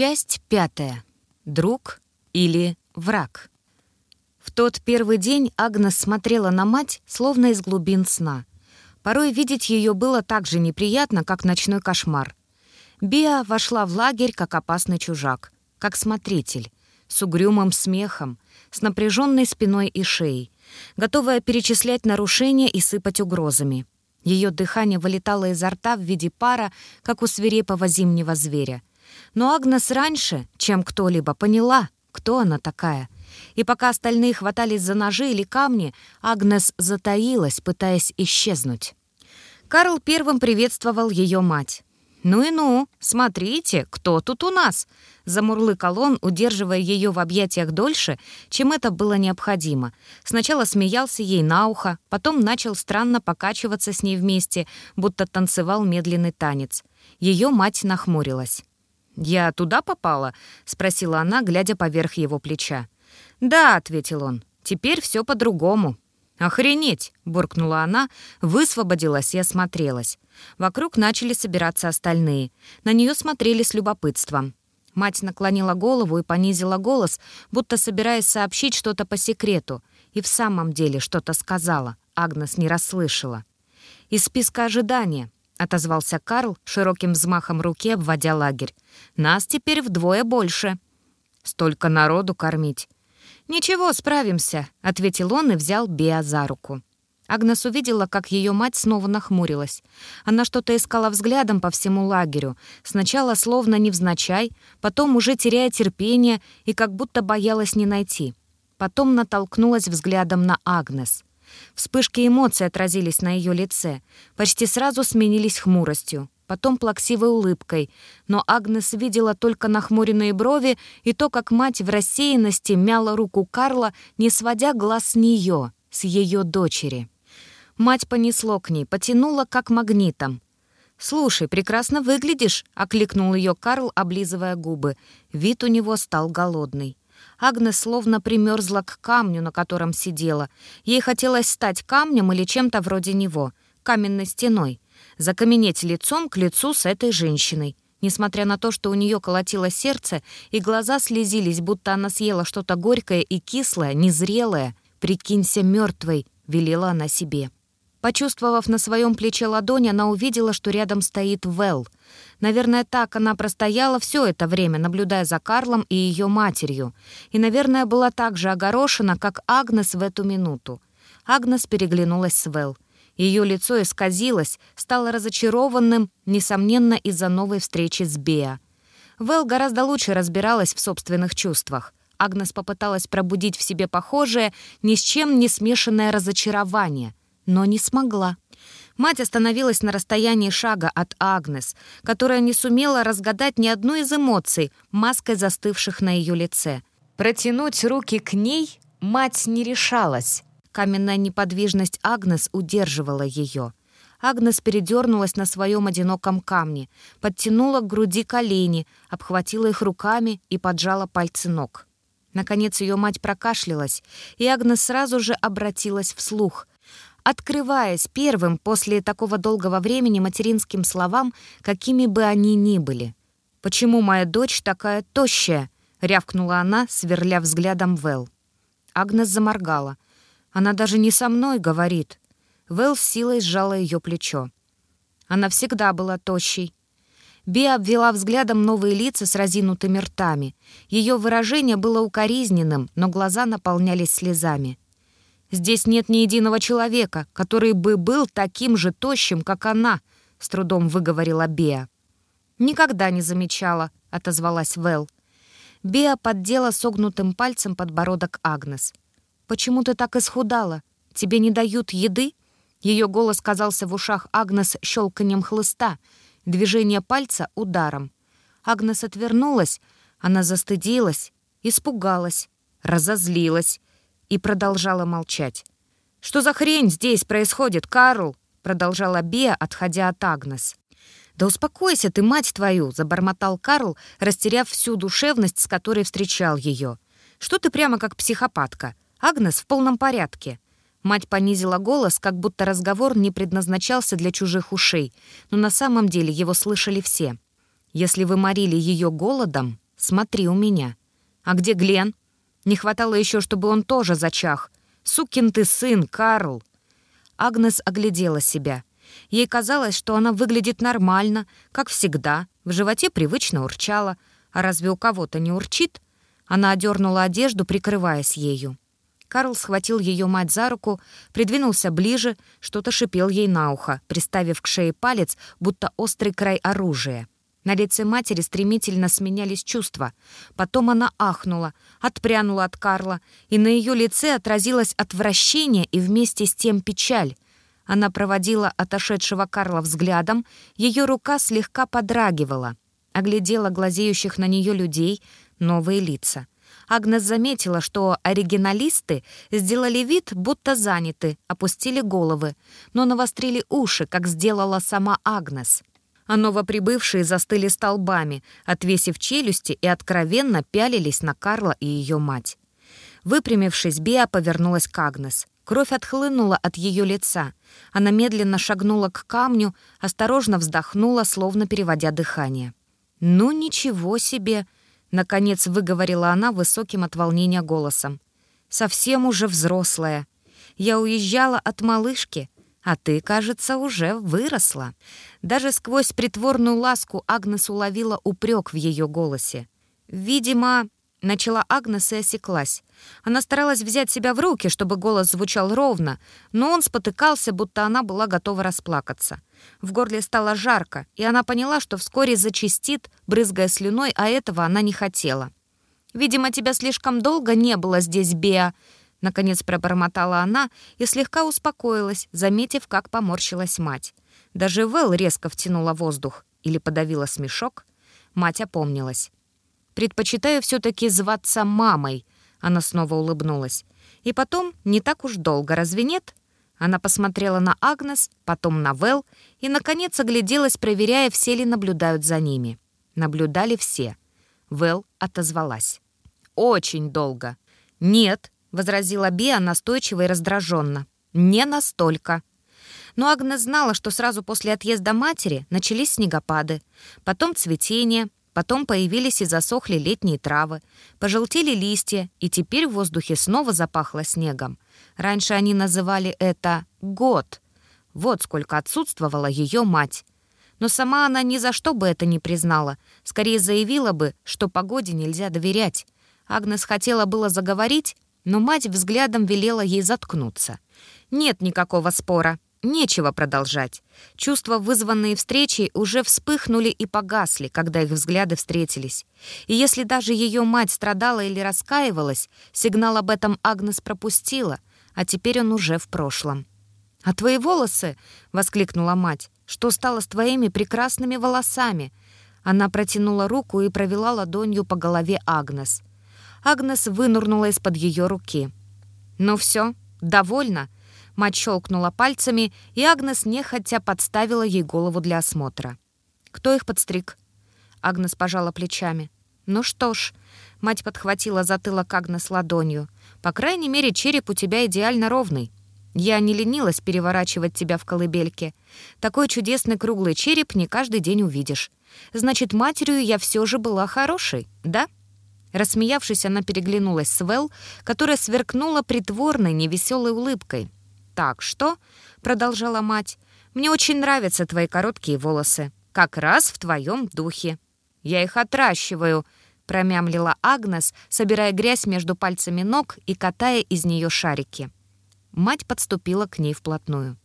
Часть пятая. Друг или враг. В тот первый день Агнес смотрела на мать, словно из глубин сна. Порой видеть ее было так же неприятно, как ночной кошмар. Биа вошла в лагерь как опасный чужак, как смотритель, с угрюмым смехом, с напряженной спиной и шеей, готовая перечислять нарушения и сыпать угрозами. Ее дыхание вылетало изо рта в виде пара, как у свирепого зимнего зверя. Но Агнес раньше, чем кто-либо, поняла, кто она такая. И пока остальные хватались за ножи или камни, Агнес затаилась, пытаясь исчезнуть. Карл первым приветствовал ее мать. «Ну и ну, смотрите, кто тут у нас?» Замурлыкал он, удерживая ее в объятиях дольше, чем это было необходимо. Сначала смеялся ей на ухо, потом начал странно покачиваться с ней вместе, будто танцевал медленный танец. Ее мать нахмурилась. «Я туда попала?» — спросила она, глядя поверх его плеча. «Да», — ответил он, — «теперь все по-другому». «Охренеть!» — буркнула она, высвободилась и осмотрелась. Вокруг начали собираться остальные. На нее смотрели с любопытством. Мать наклонила голову и понизила голос, будто собираясь сообщить что-то по секрету. И в самом деле что-то сказала. Агнес не расслышала. «Из списка ожидания», — отозвался Карл, широким взмахом руки обводя лагерь. «Нас теперь вдвое больше». «Столько народу кормить». «Ничего, справимся», — ответил он и взял Беа за руку. Агнес увидела, как ее мать снова нахмурилась. Она что-то искала взглядом по всему лагерю, сначала словно невзначай, потом уже теряя терпение и как будто боялась не найти. Потом натолкнулась взглядом на Агнес. Вспышки эмоций отразились на ее лице, почти сразу сменились хмуростью, потом плаксивой улыбкой, но Агнес видела только нахмуренные брови и то, как мать в рассеянности мяла руку Карла, не сводя глаз с нее, с ее дочери. Мать понесло к ней, потянула как магнитом. «Слушай, прекрасно выглядишь», — окликнул ее Карл, облизывая губы. Вид у него стал голодный. Агнес словно примерзла к камню, на котором сидела. Ей хотелось стать камнем или чем-то вроде него, каменной стеной, закаменеть лицом к лицу с этой женщиной. Несмотря на то, что у нее колотило сердце и глаза слезились, будто она съела что-то горькое и кислое, незрелое, «Прикинься мертвой», — велела она себе. Почувствовав на своем плече ладонь, она увидела, что рядом стоит Вэл. Наверное, так она простояла все это время, наблюдая за Карлом и ее матерью. И, наверное, была так же огорошена, как Агнес в эту минуту. Агнес переглянулась с Вэл. Ее лицо исказилось, стало разочарованным, несомненно, из-за новой встречи с Беа. Вэл гораздо лучше разбиралась в собственных чувствах. Агнес попыталась пробудить в себе похожее, ни с чем не смешанное разочарование но не смогла. Мать остановилась на расстоянии шага от Агнес, которая не сумела разгадать ни одной из эмоций, маской застывших на ее лице. Протянуть руки к ней мать не решалась. Каменная неподвижность Агнес удерживала ее. Агнес передернулась на своем одиноком камне, подтянула к груди колени, обхватила их руками и поджала пальцы ног. Наконец ее мать прокашлялась, и Агнес сразу же обратилась вслух, открываясь первым после такого долгого времени материнским словам, какими бы они ни были. «Почему моя дочь такая тощая?» — рявкнула она, сверля взглядом Вэл. Агнес заморгала. «Она даже не со мной говорит». Вэл с силой сжала ее плечо. Она всегда была тощей. Би обвела взглядом новые лица с разинутыми ртами. Ее выражение было укоризненным, но глаза наполнялись слезами. Здесь нет ни единого человека, который бы был таким же тощим, как она», — с трудом выговорила Беа. «Никогда не замечала», — отозвалась Вэл. Беа поддела согнутым пальцем подбородок Агнес. «Почему ты так исхудала? Тебе не дают еды?» Ее голос казался в ушах Агнес щелканием хлыста, движение пальца — ударом. Агнес отвернулась, она застыдилась, испугалась, разозлилась и продолжала молчать. «Что за хрень здесь происходит, Карл?» продолжала Беа, отходя от Агнес. «Да успокойся ты, мать твою!» — забормотал Карл, растеряв всю душевность, с которой встречал ее. «Что ты прямо как психопатка? Агнес в полном порядке». Мать понизила голос, как будто разговор не предназначался для чужих ушей, но на самом деле его слышали все. «Если вы морили ее голодом, смотри у меня. А где Глен? Не хватало еще, чтобы он тоже зачах. Сукин ты сын, Карл!» Агнес оглядела себя. Ей казалось, что она выглядит нормально, как всегда, в животе привычно урчала. А разве у кого-то не урчит? Она одернула одежду, прикрываясь ею. Карл схватил ее мать за руку, придвинулся ближе, что-то шипел ей на ухо, приставив к шее палец, будто острый край оружия. На лице матери стремительно сменялись чувства. Потом она ахнула, отпрянула от Карла, и на ее лице отразилось отвращение и вместе с тем печаль. Она проводила отошедшего Карла взглядом, ее рука слегка подрагивала, оглядела глазеющих на нее людей, новые лица — Агнес заметила, что оригиналисты сделали вид, будто заняты, опустили головы, но навострили уши, как сделала сама Агнес. А новоприбывшие застыли столбами, отвесив челюсти и откровенно пялились на Карла и ее мать. Выпрямившись, Беа повернулась к Агнес. Кровь отхлынула от ее лица. Она медленно шагнула к камню, осторожно вздохнула, словно переводя дыхание. «Ну, ничего себе!» Наконец выговорила она высоким от волнения голосом. «Совсем уже взрослая. Я уезжала от малышки, а ты, кажется, уже выросла». Даже сквозь притворную ласку Агнес уловила упрек в ее голосе. «Видимо, Начала Агнес и осеклась. Она старалась взять себя в руки, чтобы голос звучал ровно, но он спотыкался, будто она была готова расплакаться. В горле стало жарко, и она поняла, что вскоре зачистит, брызгая слюной, а этого она не хотела. «Видимо, тебя слишком долго не было здесь, Беа», — наконец пробормотала она и слегка успокоилась, заметив, как поморщилась мать. Даже Вэл резко втянула воздух или подавила смешок. Мать опомнилась. Предпочитаю все-таки зваться мамой», — она снова улыбнулась. «И потом, не так уж долго, разве нет?» Она посмотрела на Агнес, потом на Вэл и, наконец, огляделась, проверяя, все ли наблюдают за ними. Наблюдали все. Вэл отозвалась. «Очень долго». «Нет», — возразила Биа настойчиво и раздраженно. «Не настолько». Но Агнес знала, что сразу после отъезда матери начались снегопады, потом цветение, Потом появились и засохли летние травы, пожелтели листья, и теперь в воздухе снова запахло снегом. Раньше они называли это «год». Вот сколько отсутствовала ее мать. Но сама она ни за что бы это не признала. Скорее заявила бы, что погоде нельзя доверять. Агнес хотела было заговорить, но мать взглядом велела ей заткнуться. «Нет никакого спора», Нечего продолжать. Чувства, вызванные встречей, уже вспыхнули и погасли, когда их взгляды встретились. И если даже ее мать страдала или раскаивалась, сигнал об этом Агнес пропустила, а теперь он уже в прошлом. «А твои волосы?» — воскликнула мать. «Что стало с твоими прекрасными волосами?» Она протянула руку и провела ладонью по голове Агнес. Агнес вынурнула из-под ее руки. «Ну все, довольно?» Мать щелкнула пальцами, и Агнес нехотя подставила ей голову для осмотра. «Кто их подстриг?» Агнес пожала плечами. «Ну что ж», — мать подхватила затылок Агнес ладонью, «по крайней мере, череп у тебя идеально ровный. Я не ленилась переворачивать тебя в колыбельке. Такой чудесный круглый череп не каждый день увидишь. Значит, матерью я все же была хорошей, да?» Рассмеявшись, она переглянулась с Вэл, которая сверкнула притворной, невеселой улыбкой. «Так что?» — продолжала мать. «Мне очень нравятся твои короткие волосы. Как раз в твоем духе. Я их отращиваю», — промямлила Агнес, собирая грязь между пальцами ног и катая из нее шарики. Мать подступила к ней вплотную.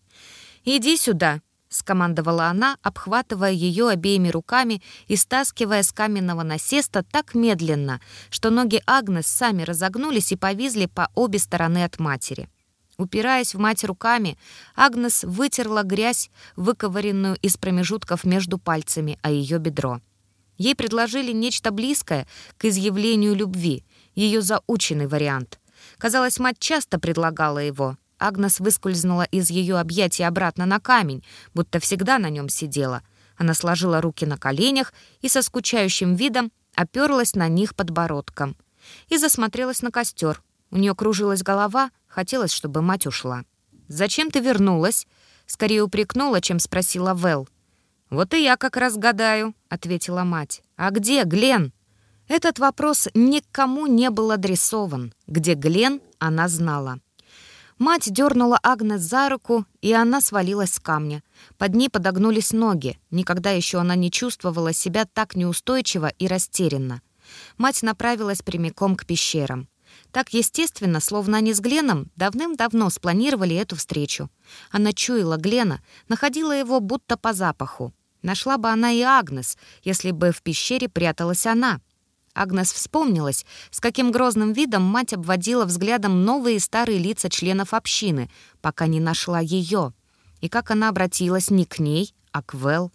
«Иди сюда», — скомандовала она, обхватывая ее обеими руками и стаскивая с каменного насеста так медленно, что ноги Агнес сами разогнулись и повизли по обе стороны от матери. Упираясь в мать руками, Агнес вытерла грязь, выковыренную из промежутков между пальцами, о ее бедро. Ей предложили нечто близкое к изъявлению любви, ее заученный вариант. Казалось, мать часто предлагала его. Агнес выскользнула из ее объятий обратно на камень, будто всегда на нем сидела. Она сложила руки на коленях и со скучающим видом оперлась на них подбородком. И засмотрелась на костер. У нее кружилась голова — Хотелось, чтобы мать ушла. «Зачем ты вернулась?» Скорее упрекнула, чем спросила Вэл. «Вот и я как раз гадаю», — ответила мать. «А где Глен?» Этот вопрос никому не был адресован. Где Глен, она знала. Мать дернула Агнес за руку, и она свалилась с камня. Под ней подогнулись ноги. Никогда еще она не чувствовала себя так неустойчиво и растерянно. Мать направилась прямиком к пещерам. Так естественно, словно они с Гленом давным-давно спланировали эту встречу. Она чуяла Глена, находила его будто по запаху. Нашла бы она и Агнес, если бы в пещере пряталась она — Агнес вспомнилась, с каким грозным видом мать обводила взглядом новые и старые лица членов общины, пока не нашла ее, и как она обратилась не к ней, а к Вэл.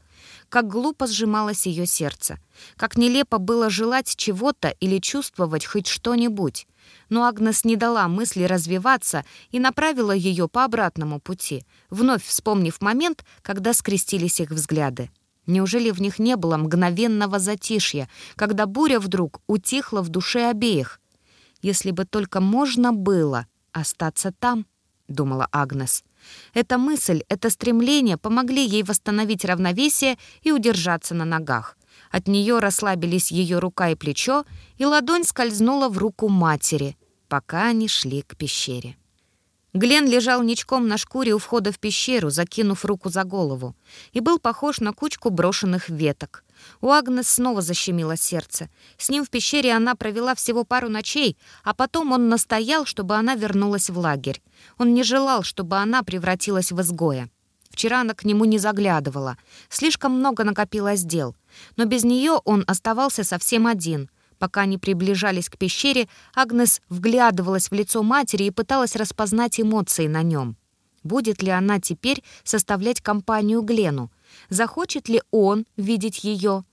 Как глупо сжималось ее сердце, как нелепо было желать чего-то или чувствовать хоть что-нибудь. Но Агнес не дала мысли развиваться и направила ее по обратному пути, вновь вспомнив момент, когда скрестились их взгляды. Неужели в них не было мгновенного затишья, когда буря вдруг утихла в душе обеих? Если бы только можно было остаться там, думала Агнес. Эта мысль, это стремление помогли ей восстановить равновесие и удержаться на ногах. От нее расслабились ее рука и плечо, и ладонь скользнула в руку матери, пока они шли к пещере. Глен лежал ничком на шкуре у входа в пещеру, закинув руку за голову, и был похож на кучку брошенных веток. У Агнес снова защемило сердце. С ним в пещере она провела всего пару ночей, а потом он настоял, чтобы она вернулась в лагерь. Он не желал, чтобы она превратилась в изгоя. Вчера она к нему не заглядывала. Слишком много накопилось дел. Но без нее он оставался совсем один — Пока они приближались к пещере, Агнес вглядывалась в лицо матери и пыталась распознать эмоции на нем. Будет ли она теперь составлять компанию Глену? Захочет ли он видеть ее?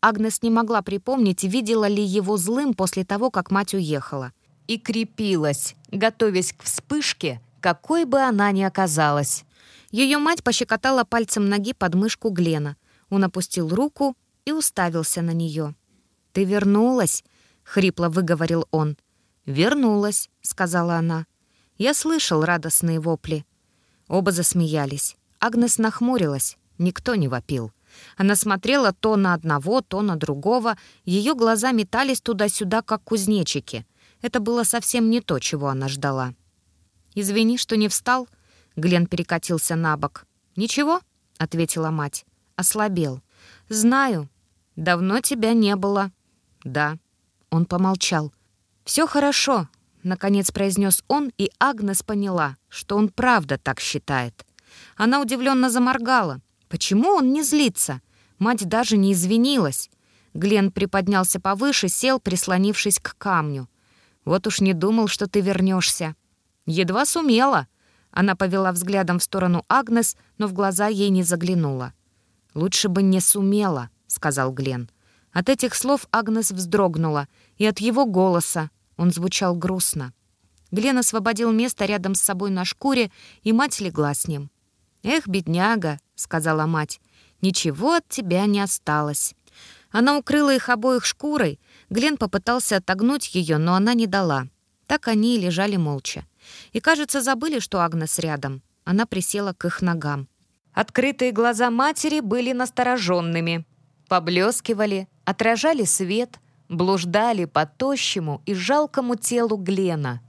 Агнес не могла припомнить, видела ли его злым после того, как мать уехала. И крепилась, готовясь к вспышке, какой бы она ни оказалась. Ее мать пощекотала пальцем ноги под мышку Глена. Он опустил руку и уставился на нее. «Ты вернулась?» — хрипло выговорил он. «Вернулась», — сказала она. Я слышал радостные вопли. Оба засмеялись. Агнес нахмурилась. Никто не вопил. Она смотрела то на одного, то на другого. Ее глаза метались туда-сюда, как кузнечики. Это было совсем не то, чего она ждала. «Извини, что не встал», — Глен перекатился на бок. «Ничего», — ответила мать. «Ослабел». «Знаю. Давно тебя не было». «Да». Он помолчал. «Все хорошо», — наконец произнес он, и Агнес поняла, что он правда так считает. Она удивленно заморгала. Почему он не злится? Мать даже не извинилась. Глен приподнялся повыше, сел, прислонившись к камню. «Вот уж не думал, что ты вернешься. «Едва сумела». Она повела взглядом в сторону Агнес, но в глаза ей не заглянула. «Лучше бы не сумела», — сказал Глен. От этих слов Агнес вздрогнула, и от его голоса он звучал грустно. Глен освободил место рядом с собой на шкуре, и мать легла с ним. «Эх, бедняга», — сказала мать, — «ничего от тебя не осталось». Она укрыла их обоих шкурой. Глен попытался отогнуть ее, но она не дала. Так они и лежали молча. И, кажется, забыли, что Агнес рядом. Она присела к их ногам. Открытые глаза матери были настороженными, поблескивали, отражали свет, блуждали по тощему и жалкому телу Глена.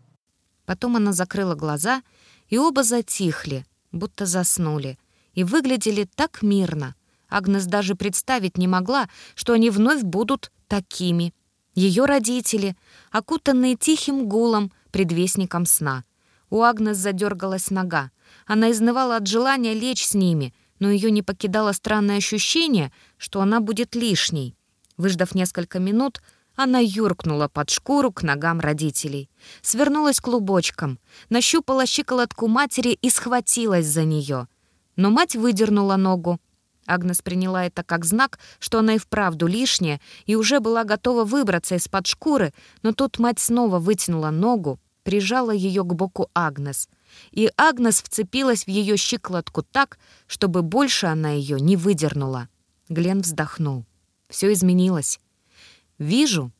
Потом она закрыла глаза, и оба затихли, будто заснули, и выглядели так мирно. Агнес даже представить не могла, что они вновь будут такими. Ее родители, окутанные тихим гулом, предвестником сна. У Агнес задергалась нога. Она изнывала от желания лечь с ними, но ее не покидало странное ощущение, что она будет лишней. Выждав несколько минут, она юркнула под шкуру к ногам родителей, свернулась клубочком, нащупала щиколотку матери и схватилась за нее. Но мать выдернула ногу. Агнес приняла это как знак, что она и вправду лишняя, и уже была готова выбраться из-под шкуры, но тут мать снова вытянула ногу, прижала ее к боку Агнес. И Агнес вцепилась в ее щиколотку так, чтобы больше она ее не выдернула. Глен вздохнул. Все изменилось. «Вижу».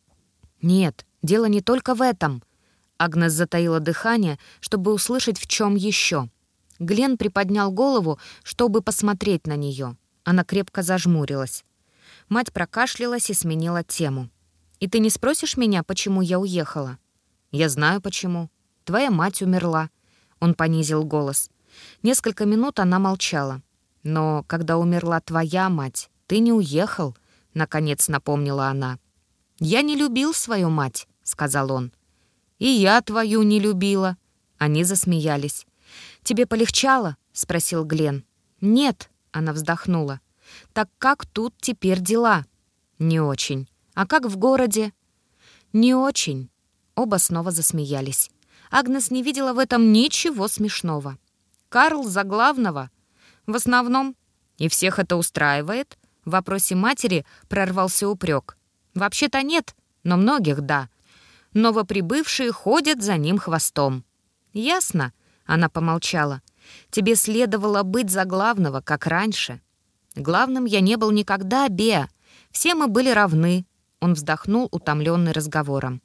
«Нет, дело не только в этом». Агнес затаила дыхание, чтобы услышать, в чем еще. Глен приподнял голову, чтобы посмотреть на нее. Она крепко зажмурилась. Мать прокашлялась и сменила тему. И ты не спросишь меня, почему я уехала? Я знаю, почему. Твоя мать умерла. Он понизил голос. Несколько минут она молчала. Но когда умерла твоя мать, ты не уехал, наконец напомнила она. Я не любил свою мать, сказал он. И я твою не любила. Они засмеялись. Тебе полегчало? спросил Глен. Нет, она вздохнула. Так как тут теперь дела? Не очень. А как в городе? Не очень. Оба снова засмеялись. Агнес не видела в этом ничего смешного. Карл за главного. В основном. И всех это устраивает? В вопросе матери прорвался упрек. Вообще-то нет, но многих да. Новоприбывшие ходят за ним хвостом. «Ясно», — она помолчала. «Тебе следовало быть за главного, как раньше». «Главным я не был никогда, Беа. Все мы были равны», — он вздохнул, утомленный разговором.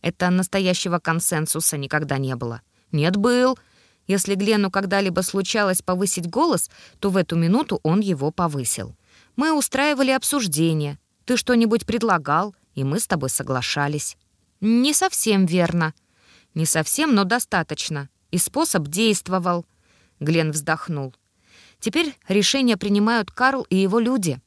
«Это настоящего консенсуса никогда не было». «Нет, был. Если Глену когда-либо случалось повысить голос, то в эту минуту он его повысил. Мы устраивали обсуждение. Ты что-нибудь предлагал, и мы с тобой соглашались». «Не совсем верно». «Не совсем, но достаточно. И способ действовал». Глен вздохнул. «Теперь решения принимают Карл и его люди.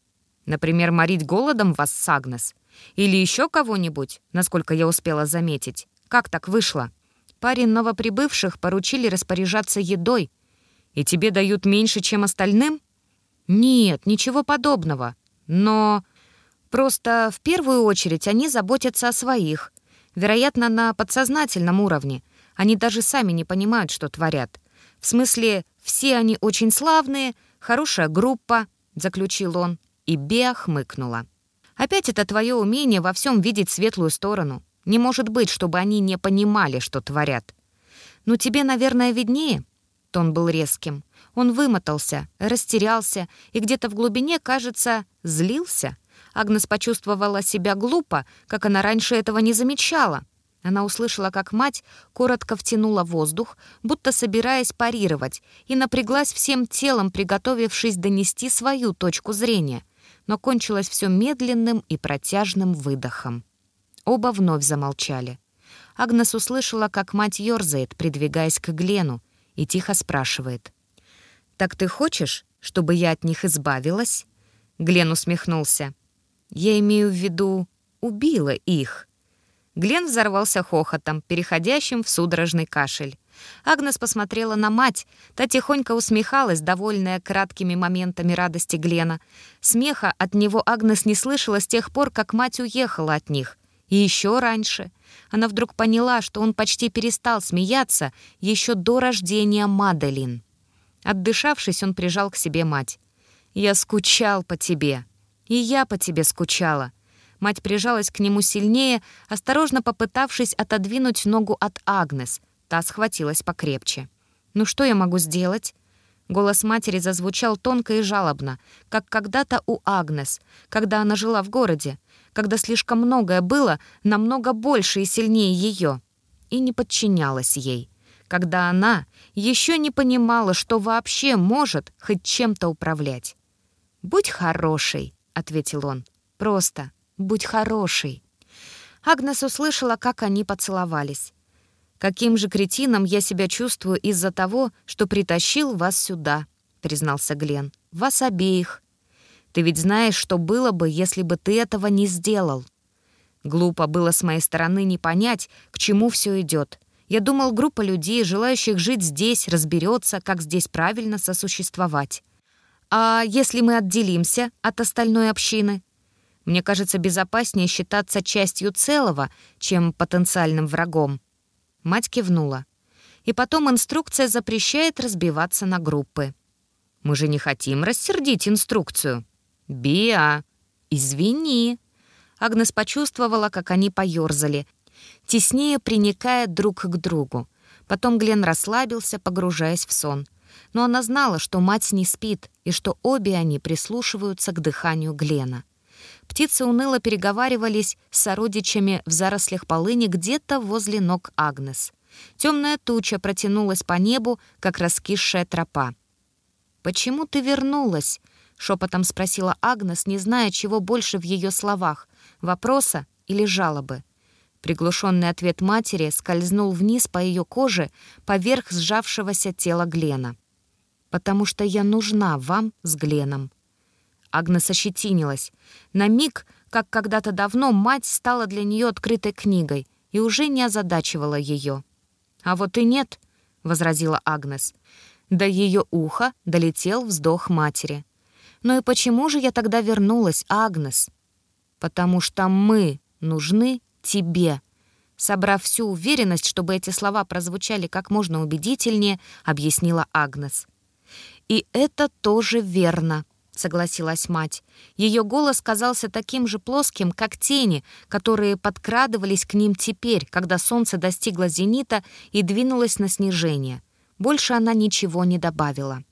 Например, морить голодом вас с. Или еще кого-нибудь, насколько я успела заметить. Как так вышло? Парень новоприбывших поручили распоряжаться едой. И тебе дают меньше, чем остальным? Нет, ничего подобного. Но просто в первую очередь они заботятся о своих. Вероятно, на подсознательном уровне. Они даже сами не понимают, что творят. В смысле, все они очень славные, хорошая группа, заключил он, и Беа хмыкнула. Опять это твое умение во всем видеть светлую сторону. Не может быть, чтобы они не понимали, что творят. Ну, тебе, наверное, виднее. Тон был резким. Он вымотался, растерялся и где-то в глубине, кажется, злился. Агнес почувствовала себя глупо, как она раньше этого не замечала. Она услышала, как мать коротко втянула воздух, будто собираясь парировать, и напряглась всем телом, приготовившись донести свою точку зрения. Но кончилось все медленным и протяжным выдохом. Оба вновь замолчали. Агнес услышала, как мать ёрзает, придвигаясь к Глену, и тихо спрашивает. «Так ты хочешь, чтобы я от них избавилась?» Глен усмехнулся. Я имею в виду, убила их. Глен взорвался хохотом, переходящим в судорожный кашель. Агнес посмотрела на мать, та тихонько усмехалась, довольная краткими моментами радости Глена. Смеха от него Агнес не слышала с тех пор, как мать уехала от них. И еще раньше. Она вдруг поняла, что он почти перестал смеяться еще до рождения Маделин. Отдышавшись, он прижал к себе мать. «Я скучал по тебе», и я по тебе скучала». Мать прижалась к нему сильнее, осторожно попытавшись отодвинуть ногу от Агнес. Та схватилась покрепче. «Ну что я могу сделать?» Голос матери зазвучал тонко и жалобно, как когда-то у Агнес, когда она жила в городе, когда слишком многое было намного больше и сильнее ее, и не подчинялась ей, когда она еще не понимала, что вообще может хоть чем-то управлять. «Будь хорошей», — ответил он. «Просто будь хороший». Агнес услышала, как они поцеловались. «Каким же кретином я себя чувствую из-за того, что притащил вас сюда», — признался Глен. «Вас обеих. Ты ведь знаешь, что было бы, если бы ты этого не сделал». Глупо было с моей стороны не понять, к чему все идет. Я думал, группа людей, желающих жить здесь, разберется, как здесь правильно сосуществовать. А если мы отделимся от остальной общины? Мне кажется, безопаснее считаться частью целого, чем потенциальным врагом. Мать кивнула. И потом инструкция запрещает разбиваться на группы. Мы же не хотим рассердить инструкцию. Биа, извини. Агнес почувствовала, как они поёрзали, теснее приникая друг к другу. Потом Глен расслабился, погружаясь в сон — но она знала, что мать не спит и что обе они прислушиваются к дыханию Глена. Птицы уныло переговаривались с сородичами в зарослях полыни где-то возле ног Агнес. Темная туча протянулась по небу, как раскисшая тропа. «Почему ты вернулась?» — шепотом спросила Агнес, не зная, чего больше в ее словах — вопроса или жалобы? Приглушенный ответ матери скользнул вниз по ее коже поверх сжавшегося тела Глена. «Потому что я нужна вам с Гленом». Агнес ощетинилась. На миг, как когда-то давно, мать стала для нее открытой книгой и уже не озадачивала ее. «А вот и нет», — возразила Агнес. До ее уха долетел вздох матери. «Ну и почему же я тогда вернулась, Агнес?» «Потому что мы нужны тебе». Собрав всю уверенность, чтобы эти слова прозвучали как можно убедительнее, объяснила Агнес. «И это тоже верно», — согласилась мать. Ее голос казался таким же плоским, как тени, которые подкрадывались к ним теперь, когда солнце достигло зенита и двинулось на снижение. Больше она ничего не добавила.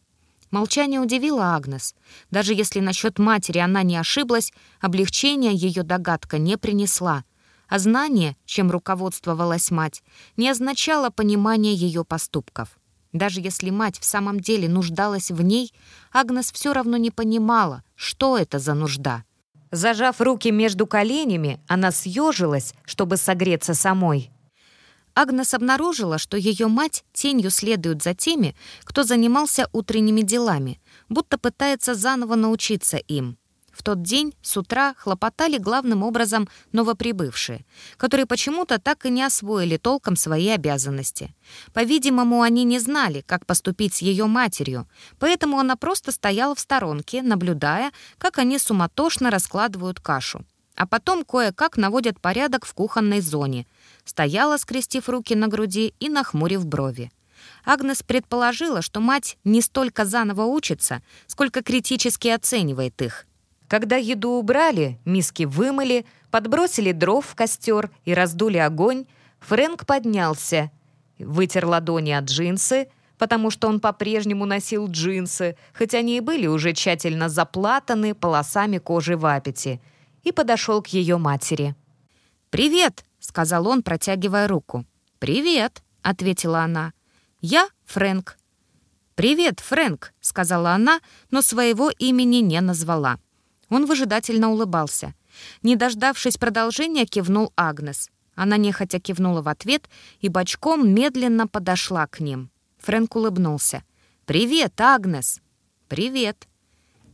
Молчание удивило Агнес. Даже если насчет матери она не ошиблась, облегчения ее догадка не принесла. А знание, чем руководствовалась мать, не означало понимание ее поступков. Даже если мать в самом деле нуждалась в ней, Агнес все равно не понимала, что это за нужда. Зажав руки между коленями, она съежилась, чтобы согреться самой. Агнес обнаружила, что ее мать тенью следует за теми, кто занимался утренними делами, будто пытается заново научиться им. В тот день с утра хлопотали главным образом новоприбывшие, которые почему-то так и не освоили толком свои обязанности. По-видимому, они не знали, как поступить с ее матерью, поэтому она просто стояла в сторонке, наблюдая, как они суматошно раскладывают кашу а потом кое-как наводят порядок в кухонной зоне. Стояла, скрестив руки на груди и нахмурив брови. Агнес предположила, что мать не столько заново учится, сколько критически оценивает их. Когда еду убрали, миски вымыли, подбросили дров в костер и раздули огонь, Фрэнк поднялся, вытер ладони от джинсы, потому что он по-прежнему носил джинсы, хоть они и были уже тщательно заплатаны полосами кожи в аппете — и подошел к ее матери. «Привет!» — сказал он, протягивая руку. «Привет!» — ответила она. «Я Фрэнк». «Привет, Фрэнк!» — сказала она, но своего имени не назвала. Он выжидательно улыбался. Не дождавшись продолжения, кивнул Агнес. Она нехотя кивнула в ответ и бочком медленно подошла к ним. Фрэнк улыбнулся. «Привет, Агнес!» «Привет!»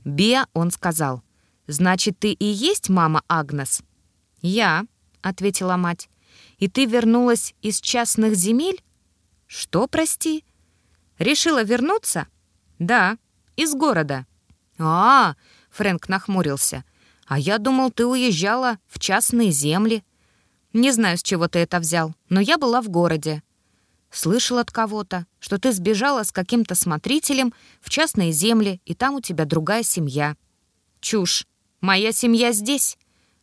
«Беа», — он сказал. «Значит, ты и есть мама Агнес?» «Я», — ответила мать. «И ты вернулась из частных земель?» «Что, прости?» «Решила вернуться?» «Да, из города». «А, -а — Фрэнк нахмурился. «А я думал, ты уезжала в частные земли». «Не знаю, с чего ты это взял, но я была в городе». «Слышал от кого-то, что ты сбежала с каким-то смотрителем в частные земли, и там у тебя другая семья». «Чушь. «Моя семья здесь!»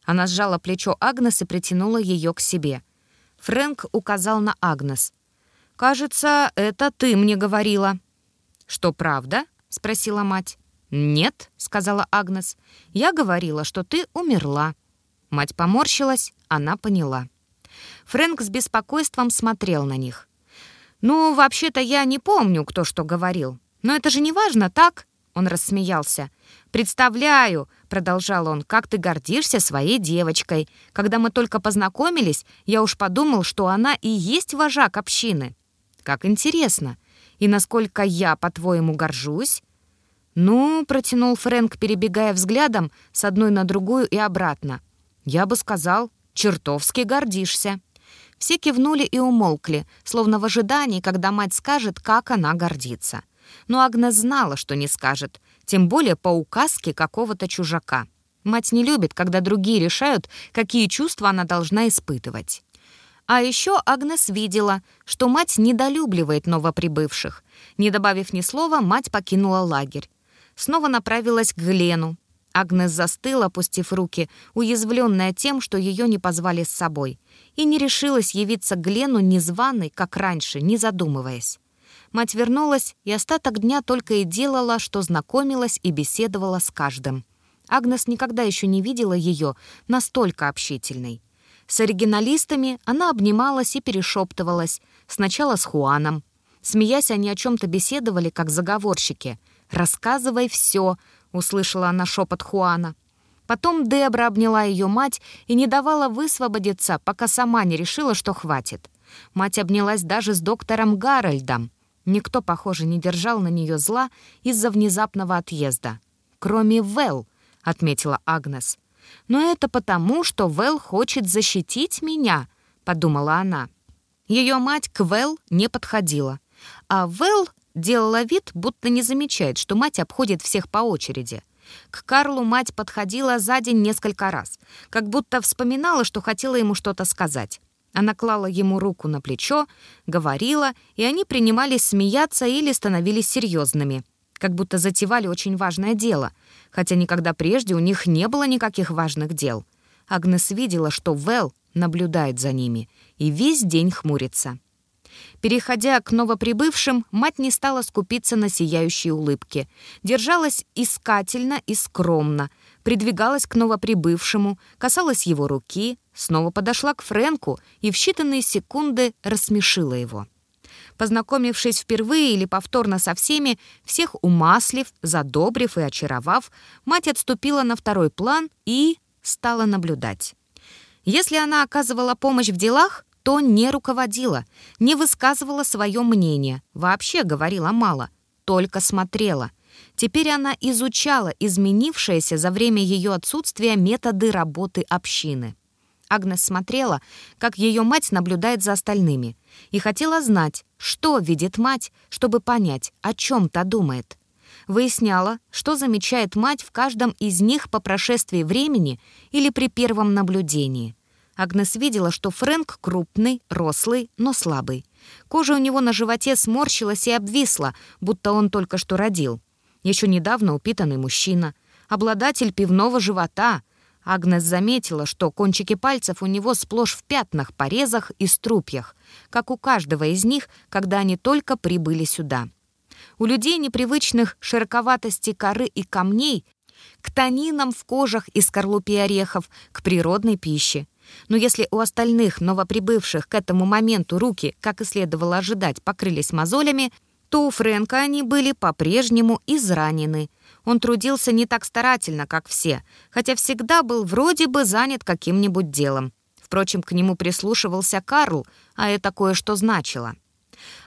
Она сжала плечо Агнес и притянула ее к себе. Фрэнк указал на Агнес. «Кажется, это ты мне говорила». «Что, правда?» — спросила мать. «Нет», — сказала Агнес. «Я говорила, что ты умерла». Мать поморщилась, она поняла. Фрэнк с беспокойством смотрел на них. «Ну, вообще-то я не помню, кто что говорил. Но это же не важно, так?» Он рассмеялся. «Представляю», — продолжал он, — «как ты гордишься своей девочкой. Когда мы только познакомились, я уж подумал, что она и есть вожак общины. Как интересно. И насколько я, по-твоему, горжусь?» «Ну», — протянул Фрэнк, перебегая взглядом с одной на другую и обратно. «Я бы сказал, чертовски гордишься». Все кивнули и умолкли, словно в ожидании, когда мать скажет, как она гордится. Но Агнес знала, что не скажет, тем более по указке какого-то чужака. Мать не любит, когда другие решают, какие чувства она должна испытывать. А еще Агнес видела, что мать недолюбливает новоприбывших. Не добавив ни слова, мать покинула лагерь. Снова направилась к Глену. Агнес застыла, опустив руки, уязвленная тем, что ее не позвали с собой, и не решилась явиться Глену незваной, как раньше, не задумываясь. Мать вернулась, и остаток дня только и делала, что знакомилась и беседовала с каждым. Агнес никогда еще не видела ее настолько общительной. С оригиналистами она обнималась и перешептывалась, сначала с Хуаном. Смеясь, они о чем-то беседовали, как заговорщики. «Рассказывай все», — услышала она шепот Хуана. Потом Дебра обняла ее мать и не давала высвободиться, пока сама не решила, что хватит. Мать обнялась даже с доктором Гарольдом. Никто, похоже, не держал на нее зла из-за внезапного отъезда. «Кроме Вэл», — отметила Агнес. «Но это потому, что Вэл хочет защитить меня», — подумала она. Ее мать к Вэл не подходила, а Вэл делала вид, будто не замечает, что мать обходит всех по очереди. К Карлу мать подходила за день несколько раз, как будто вспоминала, что хотела ему что-то сказать. Она клала ему руку на плечо, говорила, и они принимались смеяться или становились серьезными, как будто затевали очень важное дело, хотя никогда прежде у них не было никаких важных дел. Агнес видела, что Вэл наблюдает за ними и весь день хмурится. Переходя к новоприбывшим, мать не стала скупиться на сияющей улыбке. Держалась искательно и скромно, придвигалась к новоприбывшему, касалась его руки, снова подошла к Фрэнку и в считанные секунды рассмешила его. Познакомившись впервые или повторно со всеми, всех умаслив, задобрив и очаровав, мать отступила на второй план и стала наблюдать. Если она оказывала помощь в делах, то не руководила, не высказывала свое мнение, вообще говорила мало, только смотрела. Теперь она изучала изменившиеся за время ее отсутствия методы работы общины. Агнес смотрела, как ее мать наблюдает за остальными, и хотела знать, что видит мать, чтобы понять, о чем та думает. Выясняла, что замечает мать в каждом из них по прошествии времени или при первом наблюдении. Агнес видела, что Фрэнк крупный, рослый, но слабый. Кожа у него на животе сморщилась и обвисла, будто он только что родил. Еще недавно упитанный мужчина. Обладатель пивного живота. Агнес заметила, что кончики пальцев у него сплошь в пятнах, порезах и струпьях, как у каждого из них, когда они только прибыли сюда. У людей, непривычных широковатости коры и камней, к танинам в кожах и скорлупе орехов, к природной пище. Но если у остальных новоприбывших к этому моменту руки, как и следовало ожидать, покрылись мозолями, то у Фрэнка они были по-прежнему изранены. Он трудился не так старательно, как все, хотя всегда был вроде бы занят каким-нибудь делом. Впрочем, к нему прислушивался Карл, а это кое-что значило.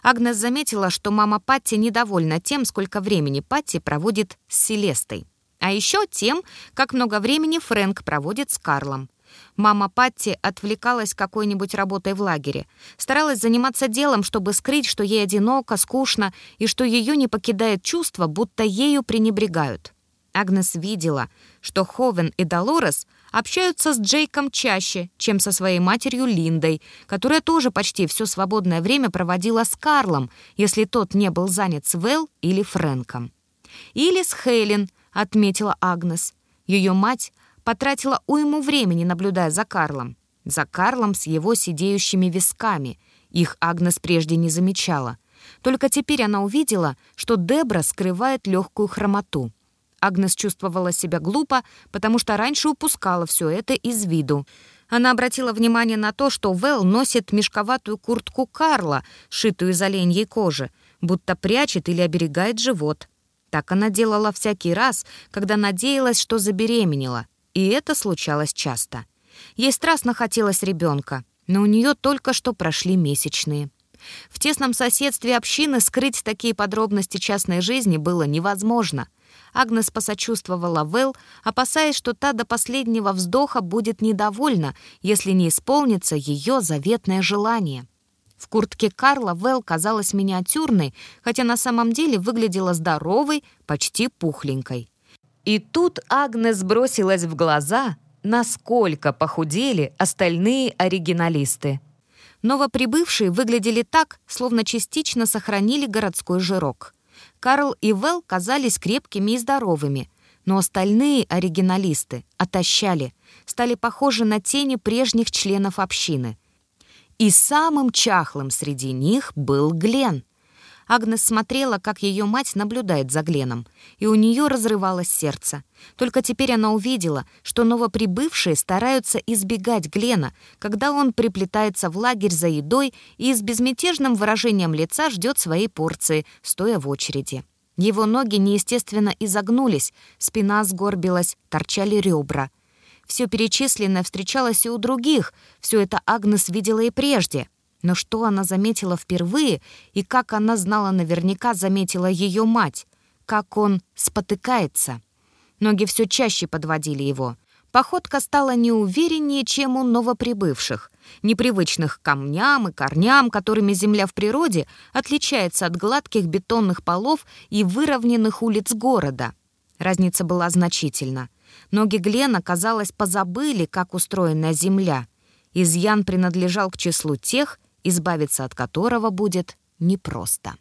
Агнес заметила, что мама Патти недовольна тем, сколько времени Патти проводит с Селестой. А еще тем, как много времени Фрэнк проводит с Карлом. Мама Патти отвлекалась какой-нибудь работой в лагере, старалась заниматься делом, чтобы скрыть, что ей одиноко, скучно и что ее не покидает чувство, будто ею пренебрегают. Агнес видела, что Ховен и Долорес общаются с Джейком чаще, чем со своей матерью Линдой, которая тоже почти все свободное время проводила с Карлом, если тот не был занят с Вэл или Фрэнком. «Или с Хейлен», — отметила Агнес. Ее мать потратила уйму времени, наблюдая за Карлом. За Карлом с его сидеющими висками. Их Агнес прежде не замечала. Только теперь она увидела, что Дебра скрывает легкую хромоту. Агнес чувствовала себя глупо, потому что раньше упускала все это из виду. Она обратила внимание на то, что Вэл носит мешковатую куртку Карла, шитую из оленьей кожи, будто прячет или оберегает живот. Так она делала всякий раз, когда надеялась, что забеременела и это случалось часто. Ей страстно хотелось ребенка, но у нее только что прошли месячные. В тесном соседстве общины скрыть такие подробности частной жизни было невозможно. Агнес посочувствовала Вэл, опасаясь, что та до последнего вздоха будет недовольна, если не исполнится ее заветное желание. В куртке Карла Вэл казалась миниатюрной, хотя на самом деле выглядела здоровой, почти пухленькой. И тут Агнес бросилась в глаза, насколько похудели остальные оригиналисты. Новоприбывшие выглядели так, словно частично сохранили городской жирок. Карл и Вэл казались крепкими и здоровыми, но остальные оригиналисты отощали, стали похожи на тени прежних членов общины. И самым чахлым среди них был Глен — Агнес смотрела, как ее мать наблюдает за Гленом, и у нее разрывалось сердце. Только теперь она увидела, что новоприбывшие стараются избегать Глена, когда он приплетается в лагерь за едой и с безмятежным выражением лица ждет своей порции, стоя в очереди. Его ноги неестественно изогнулись, спина сгорбилась, торчали ребра. Все перечисленное встречалось и у других, все это Агнес видела и прежде. Но что она заметила впервые, и как она знала наверняка, заметила ее мать, как он спотыкается. Ноги все чаще подводили его. Походка стала неувереннее, чем у новоприбывших, непривычных камням и корням, которыми земля в природе отличается от гладких бетонных полов и выровненных улиц города. Разница была значительна. Ноги Глена, казалось, позабыли, как устроена земля. Изъян принадлежал к числу тех, избавиться от которого будет непросто.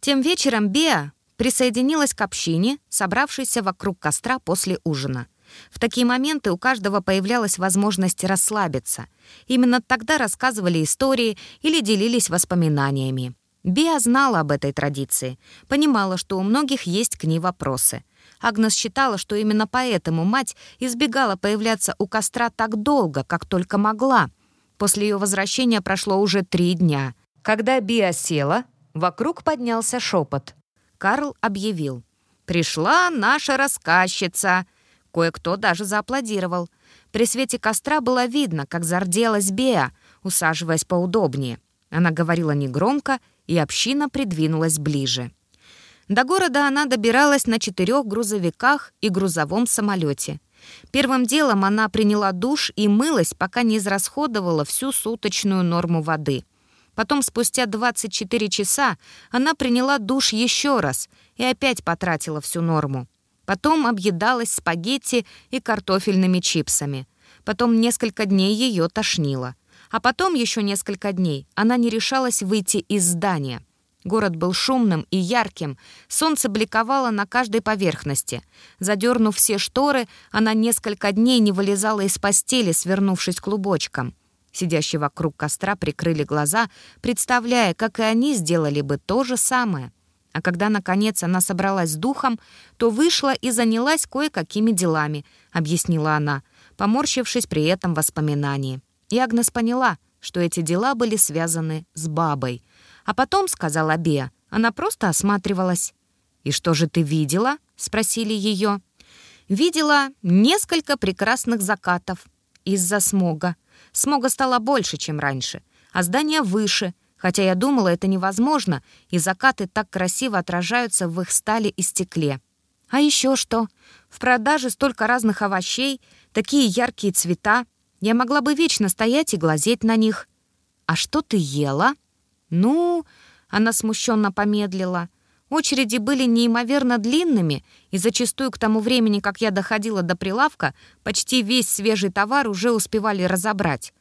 Тем вечером Беа присоединилась к общине, собравшейся вокруг костра после ужина. В такие моменты у каждого появлялась возможность расслабиться. Именно тогда рассказывали истории или делились воспоминаниями. Биа знала об этой традиции, понимала, что у многих есть к ней вопросы. Агнес считала, что именно поэтому мать избегала появляться у костра так долго, как только могла. После ее возвращения прошло уже три дня. Когда Биа села, вокруг поднялся шепот. Карл объявил. «Пришла наша рассказчица!» Кое-кто даже зааплодировал. При свете костра было видно, как зарделась Беа, усаживаясь поудобнее. Она говорила негромко, и община придвинулась ближе. До города она добиралась на четырех грузовиках и грузовом самолете. Первым делом она приняла душ и мылась, пока не израсходовала всю суточную норму воды. Потом, спустя 24 часа, она приняла душ еще раз и опять потратила всю норму. Потом объедалась спагетти и картофельными чипсами. Потом несколько дней ее тошнило. А потом еще несколько дней она не решалась выйти из здания. Город был шумным и ярким, солнце бликовало на каждой поверхности. Задернув все шторы, она несколько дней не вылезала из постели, свернувшись клубочком. Сидящие вокруг костра прикрыли глаза, представляя, как и они сделали бы то же самое. А когда, наконец, она собралась с духом, то вышла и занялась кое-какими делами, объяснила она, поморщившись при этом воспоминании. И Агнес поняла, что эти дела были связаны с бабой — а потом, сказала Беа, она просто осматривалась. «И что же ты видела?» — спросили ее. «Видела несколько прекрасных закатов из-за смога. Смога стало больше, чем раньше, а здания выше, хотя я думала, это невозможно, и закаты так красиво отражаются в их стали и стекле. А еще что? В продаже столько разных овощей, такие яркие цвета. Я могла бы вечно стоять и глазеть на них. А что ты ела?» «Ну...» — она смущенно помедлила. Очереди были неимоверно длинными, и зачастую к тому времени, как я доходила до прилавка, почти весь свежий товар уже успевали разобрать.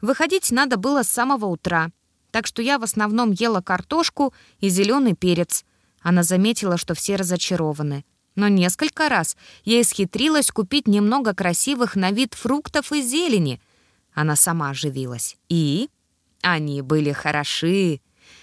Выходить надо было с самого утра, так что я в основном ела картошку и зеленый перец. Она заметила, что все разочарованы. Но несколько раз я исхитрилась купить немного красивых на вид фруктов и зелени. Она сама оживилась. И они были хороши.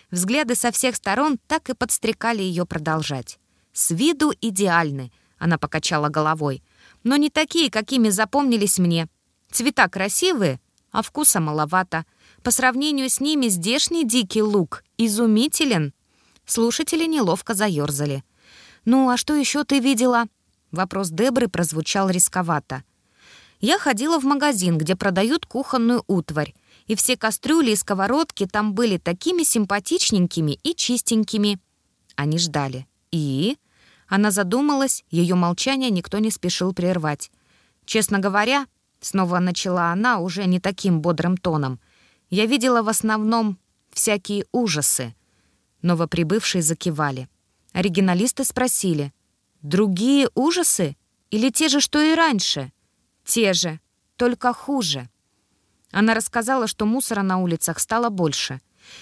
Взгляды со всех сторон так и подстрекали ее продолжать. «С виду идеальны», — она покачала головой. «Но не такие, какими запомнились мне. Цвета красивые, а вкуса маловато. По сравнению с ними здешний дикий лук изумителен». Слушатели неловко заерзали. «Ну, а что еще ты видела?» Вопрос Дебры прозвучал рисковато. «Я ходила в магазин, где продают кухонную утварь и все кастрюли и сковородки там были такими симпатичненькими и чистенькими. Они ждали. И... Она задумалась, ее молчание никто не спешил прервать. Честно говоря, снова начала она уже не таким бодрым тоном. Я видела в основном всякие ужасы. Новоприбывшие закивали. Оригиналисты спросили. «Другие ужасы? Или те же, что и раньше?» «Те же, только хуже». Она рассказала, что мусора на улицах стало больше,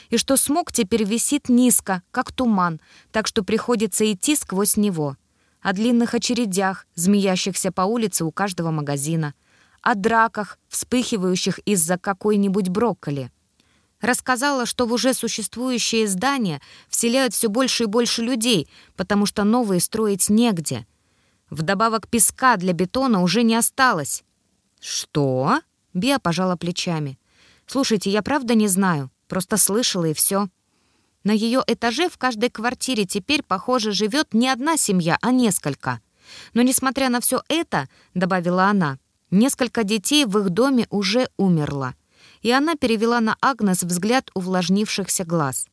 и что смог теперь висит низко, как туман, так что приходится идти сквозь него. О длинных очередях, змеящихся по улице у каждого магазина. О драках, вспыхивающих из-за какой-нибудь брокколи. Рассказала, что в уже существующие здания вселяют все больше и больше людей, потому что новые строить негде. Вдобавок песка для бетона уже не осталось. «Что?» Биа пожала плечами. «Слушайте, я правда не знаю. Просто слышала, и все. На ее этаже в каждой квартире теперь, похоже, живет не одна семья, а несколько. Но, несмотря на все это, добавила она, несколько детей в их доме уже умерло. И она перевела на Агнес взгляд увлажнившихся глаз.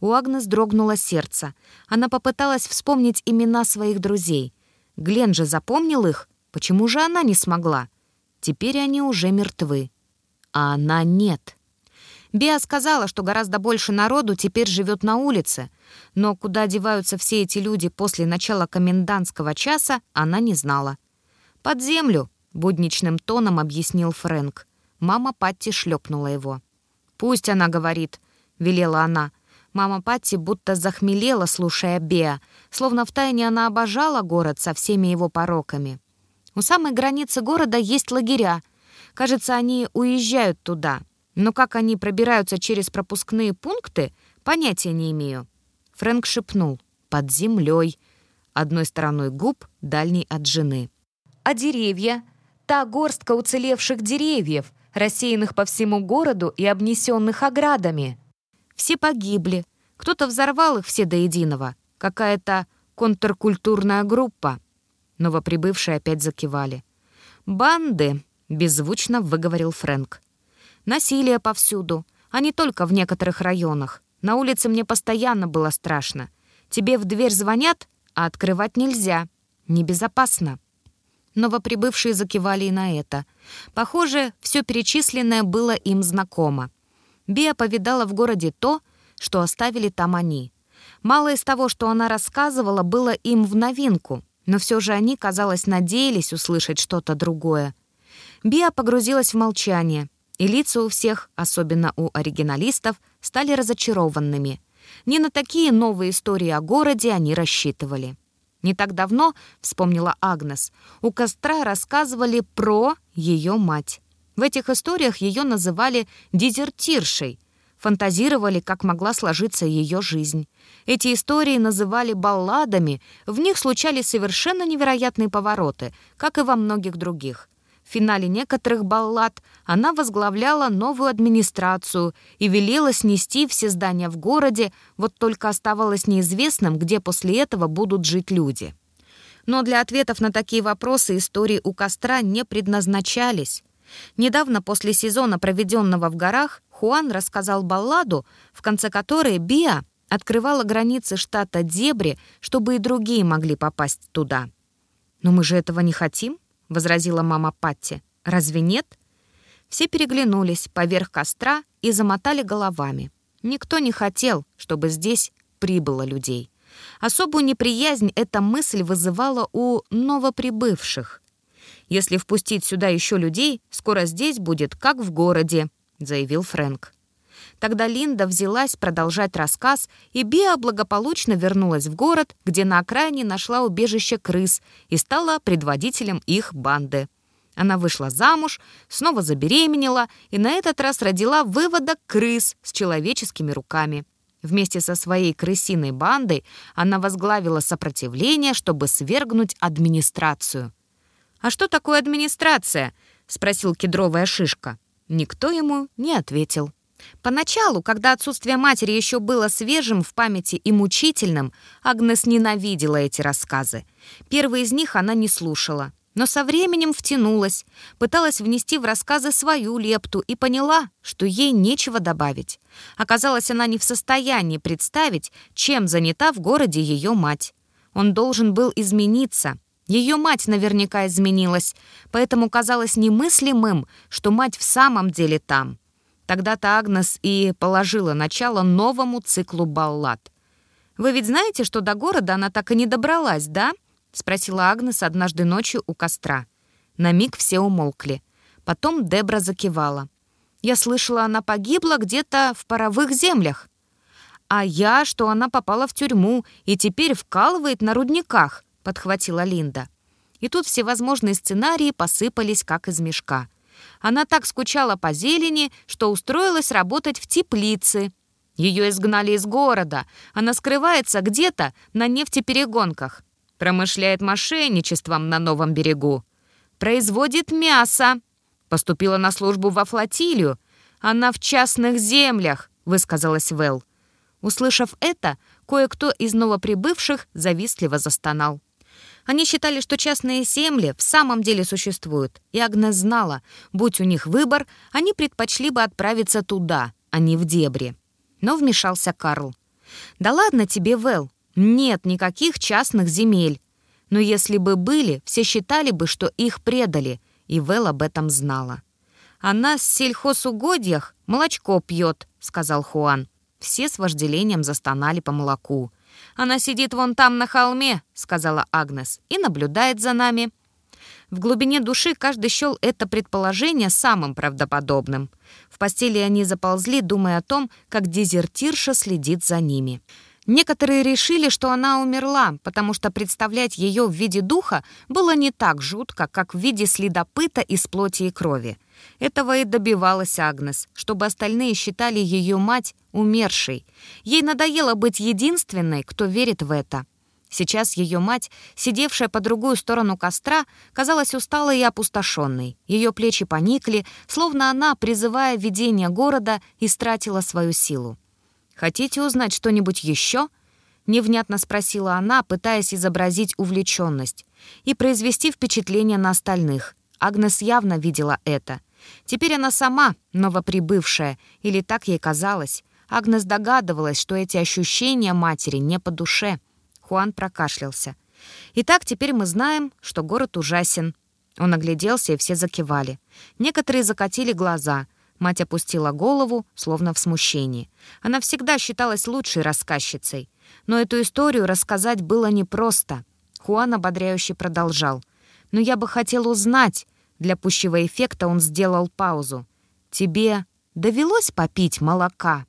У Агнес дрогнуло сердце. Она попыталась вспомнить имена своих друзей. Глен же запомнил их. Почему же она не смогла? Теперь они уже мертвы. А она нет. Беа сказала, что гораздо больше народу теперь живет на улице, но куда деваются все эти люди после начала комендантского часа, она не знала. «Под землю», — будничным тоном объяснил Фрэнк. Мама Патти шлепнула его. «Пусть она говорит», — велела она. Мама Патти будто захмелела, слушая Беа, словно втайне она обожала город со всеми его пороками. У самой границы города есть лагеря. Кажется, они уезжают туда — но как они пробираются через пропускные пункты, понятия не имею. Фрэнк шепнул «под землей», одной стороной губ, дальней от жены. «А деревья? Та горстка уцелевших деревьев, рассеянных по всему городу и обнесенных оградами. Все погибли. Кто-то взорвал их все до единого. Какая-то контркультурная группа». Новоприбывшие опять закивали. «Банды», — беззвучно выговорил Фрэнк. Насилие повсюду, а не только в некоторых районах. На улице мне постоянно было страшно. Тебе в дверь звонят, а открывать нельзя. Небезопасно. Новоприбывшие закивали и на это. Похоже, все перечисленное было им знакомо. Биа повидала в городе то, что оставили там они. Мало из того, что она рассказывала, было им в новинку, но все же они, казалось, надеялись услышать что-то другое. Биа погрузилась в молчание, и лица у всех, особенно у оригиналистов, стали разочарованными. Не на такие новые истории о городе они рассчитывали. Не так давно, вспомнила Агнес, у костра рассказывали про ее мать. В этих историях ее называли дезертиршей, фантазировали, как могла сложиться ее жизнь. Эти истории называли балладами, в них случались совершенно невероятные повороты, как и во многих других. В финале некоторых баллад она возглавляла новую администрацию и велела снести все здания в городе, вот только оставалось неизвестным, где после этого будут жить люди. Но для ответов на такие вопросы истории у костра не предназначались. Недавно после сезона, проведенного в горах, Хуан рассказал балладу, в конце которой Биа открывала границы штата Дебри, чтобы и другие могли попасть туда. «Но мы же этого не хотим», возразила мама Патти. «Разве нет?» Все переглянулись поверх костра и замотали головами. Никто не хотел, чтобы здесь прибыло людей. Особую неприязнь эта мысль вызывала у новоприбывших. «Если впустить сюда еще людей, скоро здесь будет как в городе», — заявил Фрэнк. Тогда Линда взялась продолжать рассказ, и Биа благополучно вернулась в город, где на окраине нашла убежище крыс и стала предводителем их банды. Она вышла замуж, снова забеременела и на этот раз родила выводок крыс с человеческими руками. Вместе со своей крысиной бандой она возглавила сопротивление, чтобы свергнуть администрацию. «А что такое администрация?» — спросил кедровая шишка. Никто ему не ответил. Поначалу, когда отсутствие матери еще было свежим в памяти и мучительным, Агнес ненавидела эти рассказы. Первый из них она не слушала, но со временем втянулась, пыталась внести в рассказы свою лепту и поняла, что ей нечего добавить. Оказалось, она не в состоянии представить, чем занята в городе ее мать. Он должен был измениться. Ее мать наверняка изменилась, поэтому казалось немыслимым, что мать в самом деле там — Тогда-то Агнес и положила начало новому циклу баллад. «Вы ведь знаете, что до города она так и не добралась, да?» — спросила Агнес однажды ночью у костра. На миг все умолкли. Потом Дебра закивала. «Я слышала, она погибла где-то в паровых землях. А я, что она попала в тюрьму и теперь вкалывает на рудниках», — подхватила Линда. И тут всевозможные сценарии посыпались, как из мешка. Она так скучала по зелени, что устроилась работать в теплице. Ее изгнали из города. Она скрывается где-то на нефтеперегонках. Промышляет мошенничеством на новом берегу. Производит мясо. Поступила на службу во флотилию. Она в частных землях, высказалась Вэл. Услышав это, кое-кто из новоприбывших завистливо застонал. Они считали, что частные земли в самом деле существуют, и Агнес знала, будь у них выбор, они предпочли бы отправиться туда, а не в дебри. Но вмешался Карл. «Да ладно тебе, Вэл, нет никаких частных земель. Но если бы были, все считали бы, что их предали, и Вэл об этом знала. «Она с сельхозугодьях молочко пьет», — сказал Хуан. Все с вожделением застонали по молоку. «Она сидит вон там на холме», — сказала Агнес, — «и наблюдает за нами». В глубине души каждый счел это предположение самым правдоподобным. В постели они заползли, думая о том, как дезертирша следит за ними. Некоторые решили, что она умерла, потому что представлять ее в виде духа было не так жутко, как в виде следопыта из плоти и крови. Этого и добивалась Агнес, чтобы остальные считали ее мать умершей. Ей надоело быть единственной, кто верит в это. Сейчас ее мать, сидевшая по другую сторону костра, казалась усталой и опустошенной. Ее плечи поникли, словно она, призывая видение города, истратила свою силу. «Хотите узнать что-нибудь еще?» — невнятно спросила она, пытаясь изобразить увлеченность и произвести впечатление на остальных. Агнес явно видела это. Теперь она сама, новоприбывшая, или так ей казалось. Агнес догадывалась, что эти ощущения матери не по душе. Хуан прокашлялся. «Итак, теперь мы знаем, что город ужасен». Он огляделся, и все закивали. Некоторые закатили глаза — Мать опустила голову, словно в смущении. Она всегда считалась лучшей рассказчицей. Но эту историю рассказать было непросто. Хуан ободряюще продолжал. «Но я бы хотел узнать...» Для пущего эффекта он сделал паузу. «Тебе довелось попить молока?»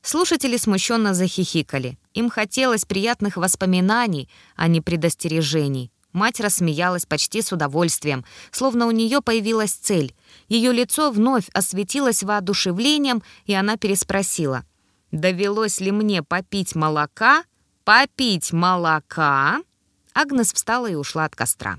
Слушатели смущенно захихикали. Им хотелось приятных воспоминаний, а не предостережений. Мать рассмеялась почти с удовольствием, словно у нее появилась цель. Ее лицо вновь осветилось воодушевлением, и она переспросила. «Довелось ли мне попить молока? Попить молока?» Агнес встала и ушла от костра.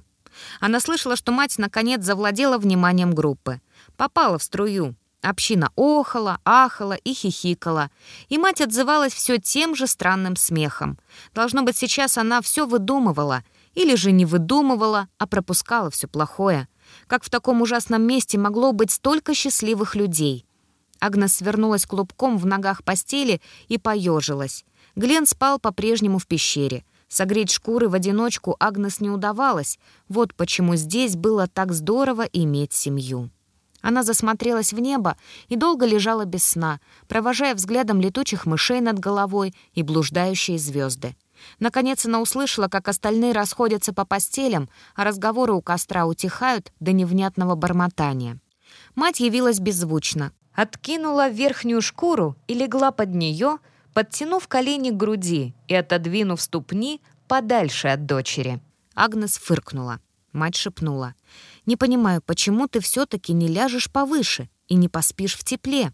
Она слышала, что мать наконец завладела вниманием группы. Попала в струю. Община охала, ахала и хихикала. И мать отзывалась все тем же странным смехом. Должно быть, сейчас она все выдумывала — или же не выдумывала, а пропускала все плохое. Как в таком ужасном месте могло быть столько счастливых людей? Агнес свернулась клубком в ногах постели и поежилась. Глен спал по-прежнему в пещере. Согреть шкуры в одиночку Агнес не удавалось. Вот почему здесь было так здорово иметь семью. Она засмотрелась в небо и долго лежала без сна, провожая взглядом летучих мышей над головой и блуждающие звезды. Наконец она услышала, как остальные расходятся по постелям, а разговоры у костра утихают до невнятного бормотания. Мать явилась беззвучно. Откинула верхнюю шкуру и легла под нее, подтянув колени к груди и отодвинув ступни подальше от дочери. Агнес фыркнула. Мать шепнула. «Не понимаю, почему ты все-таки не ляжешь повыше и не поспишь в тепле?»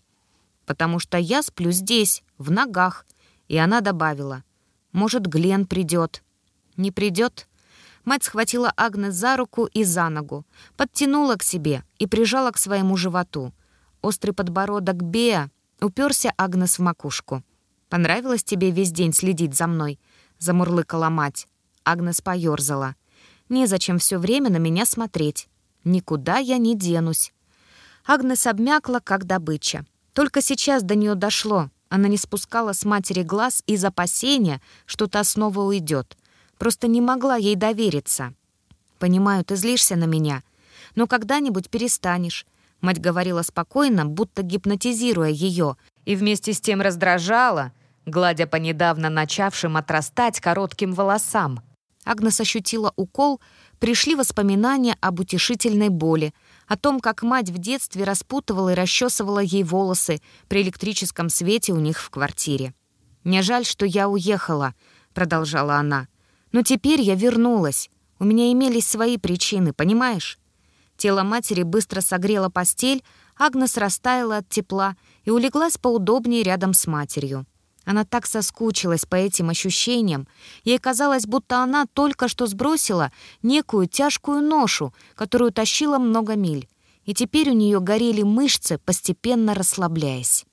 «Потому что я сплю здесь, в ногах». И она добавила. Может, Глен придет. Не придет? Мать схватила Агнес за руку и за ногу, подтянула к себе и прижала к своему животу. Острый подбородок Беа уперся Агнес в макушку. «Понравилось тебе весь день следить за мной?» — замурлыкала мать. Агнес поёрзала. «Незачем все время на меня смотреть. Никуда я не денусь». Агнес обмякла, как добыча. Только сейчас до нее дошло. Она не спускала с матери глаз из опасения, что та снова уйдет. Просто не могла ей довериться. «Понимаю, ты злишься на меня, но когда-нибудь перестанешь», — мать говорила спокойно, будто гипнотизируя ее, и вместе с тем раздражала, гладя по недавно начавшим отрастать коротким волосам. Агнес ощутила укол, пришли воспоминания об утешительной боли, о том, как мать в детстве распутывала и расчесывала ей волосы при электрическом свете у них в квартире. «Мне жаль, что я уехала», — продолжала она. «Но теперь я вернулась. У меня имелись свои причины, понимаешь?» Тело матери быстро согрело постель, Агнес растаяла от тепла и улеглась поудобнее рядом с матерью. Она так соскучилась по этим ощущениям. Ей казалось, будто она только что сбросила некую тяжкую ношу, которую тащила много миль. И теперь у нее горели мышцы, постепенно расслабляясь.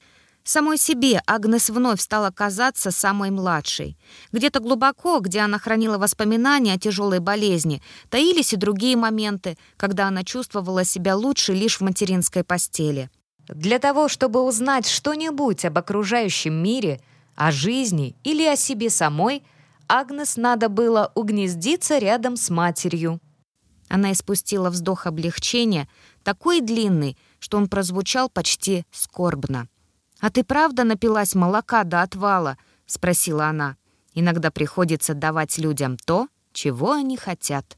Самой себе Агнес вновь стала казаться самой младшей. Где-то глубоко, где она хранила воспоминания о тяжелой болезни, таились и другие моменты, когда она чувствовала себя лучше лишь в материнской постели. Для того, чтобы узнать что-нибудь об окружающем мире, о жизни или о себе самой, Агнес надо было угнездиться рядом с матерью. Она испустила вздох облегчения, такой длинный, что он прозвучал почти скорбно. «А ты правда напилась молока до отвала?» — спросила она. «Иногда приходится давать людям то, чего они хотят».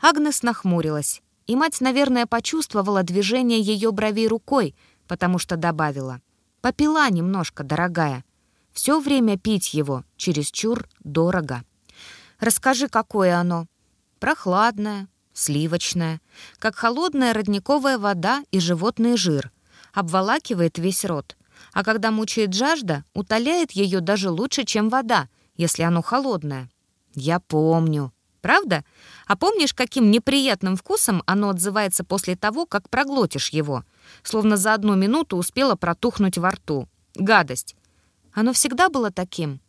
Агнес нахмурилась, и мать, наверное, почувствовала движение ее бровей рукой, потому что добавила. «Попила немножко, дорогая. Все время пить его чересчур дорого. Расскажи, какое оно?» «Прохладное, сливочное, как холодная родниковая вода и животный жир. Обволакивает весь рот а когда мучает жажда, утоляет ее даже лучше, чем вода, если оно холодное. Я помню. Правда? А помнишь, каким неприятным вкусом оно отзывается после того, как проглотишь его? Словно за одну минуту успело протухнуть во рту. Гадость. Оно всегда было таким.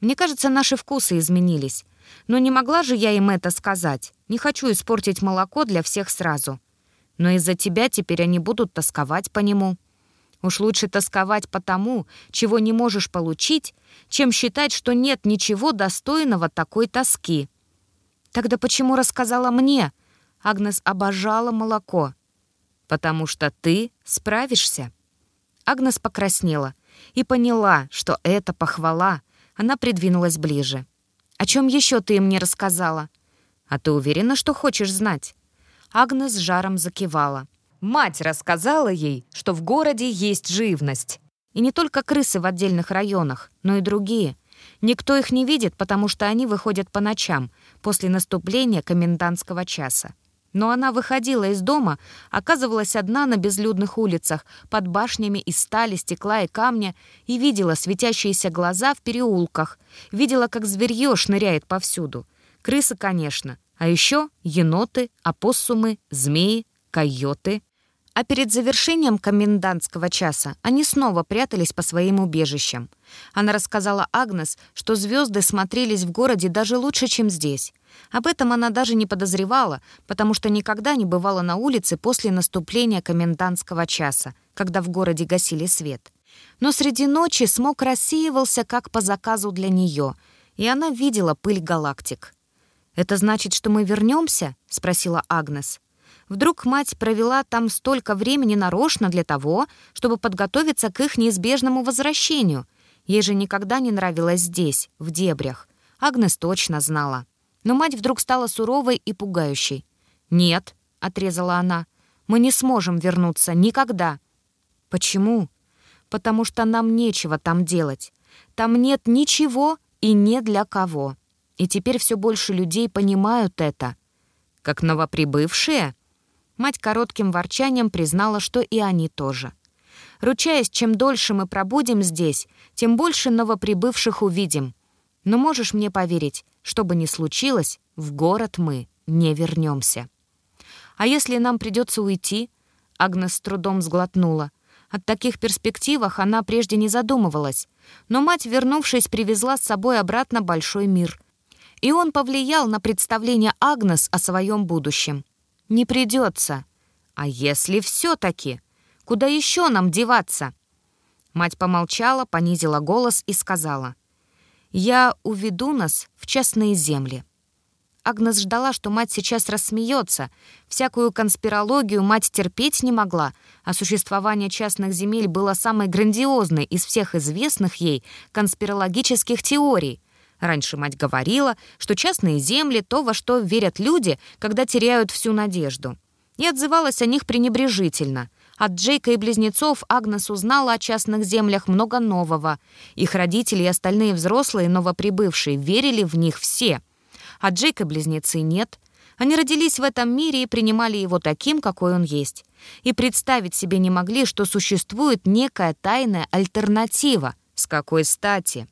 Мне кажется, наши вкусы изменились. Но не могла же я им это сказать. Не хочу испортить молоко для всех сразу. Но из-за тебя теперь они будут тосковать по нему. Уж лучше тосковать по тому, чего не можешь получить, чем считать, что нет ничего достойного такой тоски. Тогда почему рассказала мне? Агнес обожала молоко. Потому что ты справишься. Агнес покраснела и поняла, что это похвала. Она придвинулась ближе. «О чем еще ты им не рассказала?» «А ты уверена, что хочешь знать?» Агнес жаром закивала. Мать рассказала ей, что в городе есть живность. И не только крысы в отдельных районах, но и другие. Никто их не видит, потому что они выходят по ночам, после наступления комендантского часа. Но она выходила из дома, оказывалась одна на безлюдных улицах, под башнями из стали, стекла и камня, и видела светящиеся глаза в переулках, видела, как зверье шныряет повсюду. Крысы, конечно, а еще еноты, опоссумы, змеи, койоты — а перед завершением комендантского часа они снова прятались по своим убежищам. Она рассказала Агнес, что звезды смотрелись в городе даже лучше, чем здесь. Об этом она даже не подозревала, потому что никогда не бывала на улице после наступления комендантского часа, когда в городе гасили свет. Но среди ночи смог рассеивался как по заказу для нее, и она видела пыль галактик. «Это значит, что мы вернемся? спросила Агнес. Вдруг мать провела там столько времени нарочно для того, чтобы подготовиться к их неизбежному возвращению. Ей же никогда не нравилось здесь, в дебрях. Агнес точно знала. Но мать вдруг стала суровой и пугающей. «Нет», — отрезала она, — «мы не сможем вернуться никогда». «Почему?» «Потому что нам нечего там делать. Там нет ничего и не для кого. И теперь все больше людей понимают это». «Как новоприбывшие?» Мать коротким ворчанием признала, что и они тоже. Ручаясь, чем дольше мы пробудем здесь, тем больше новоприбывших увидим. Но можешь мне поверить, что бы ни случилось, в город мы не вернемся. А если нам придется уйти? Агнес с трудом сглотнула. От таких перспективах она прежде не задумывалась. Но мать, вернувшись, привезла с собой обратно большой мир. И он повлиял на представление Агнес о своем будущем. Не придется. А если все-таки? Куда еще нам деваться? Мать помолчала, понизила голос и сказала. «Я уведу нас в частные земли». Агнес ждала, что мать сейчас рассмеется. Всякую конспирологию мать терпеть не могла, а существование частных земель было самой грандиозной из всех известных ей конспирологических теорий — Раньше мать говорила, что частные земли — то, во что верят люди, когда теряют всю надежду. И отзывалась о них пренебрежительно. От Джейка и близнецов Агнес узнала о частных землях много нового. Их родители и остальные взрослые, новоприбывшие, верили в них все. А Джейк и близнецы нет. Они родились в этом мире и принимали его таким, какой он есть. И представить себе не могли, что существует некая тайная альтернатива. С какой стати?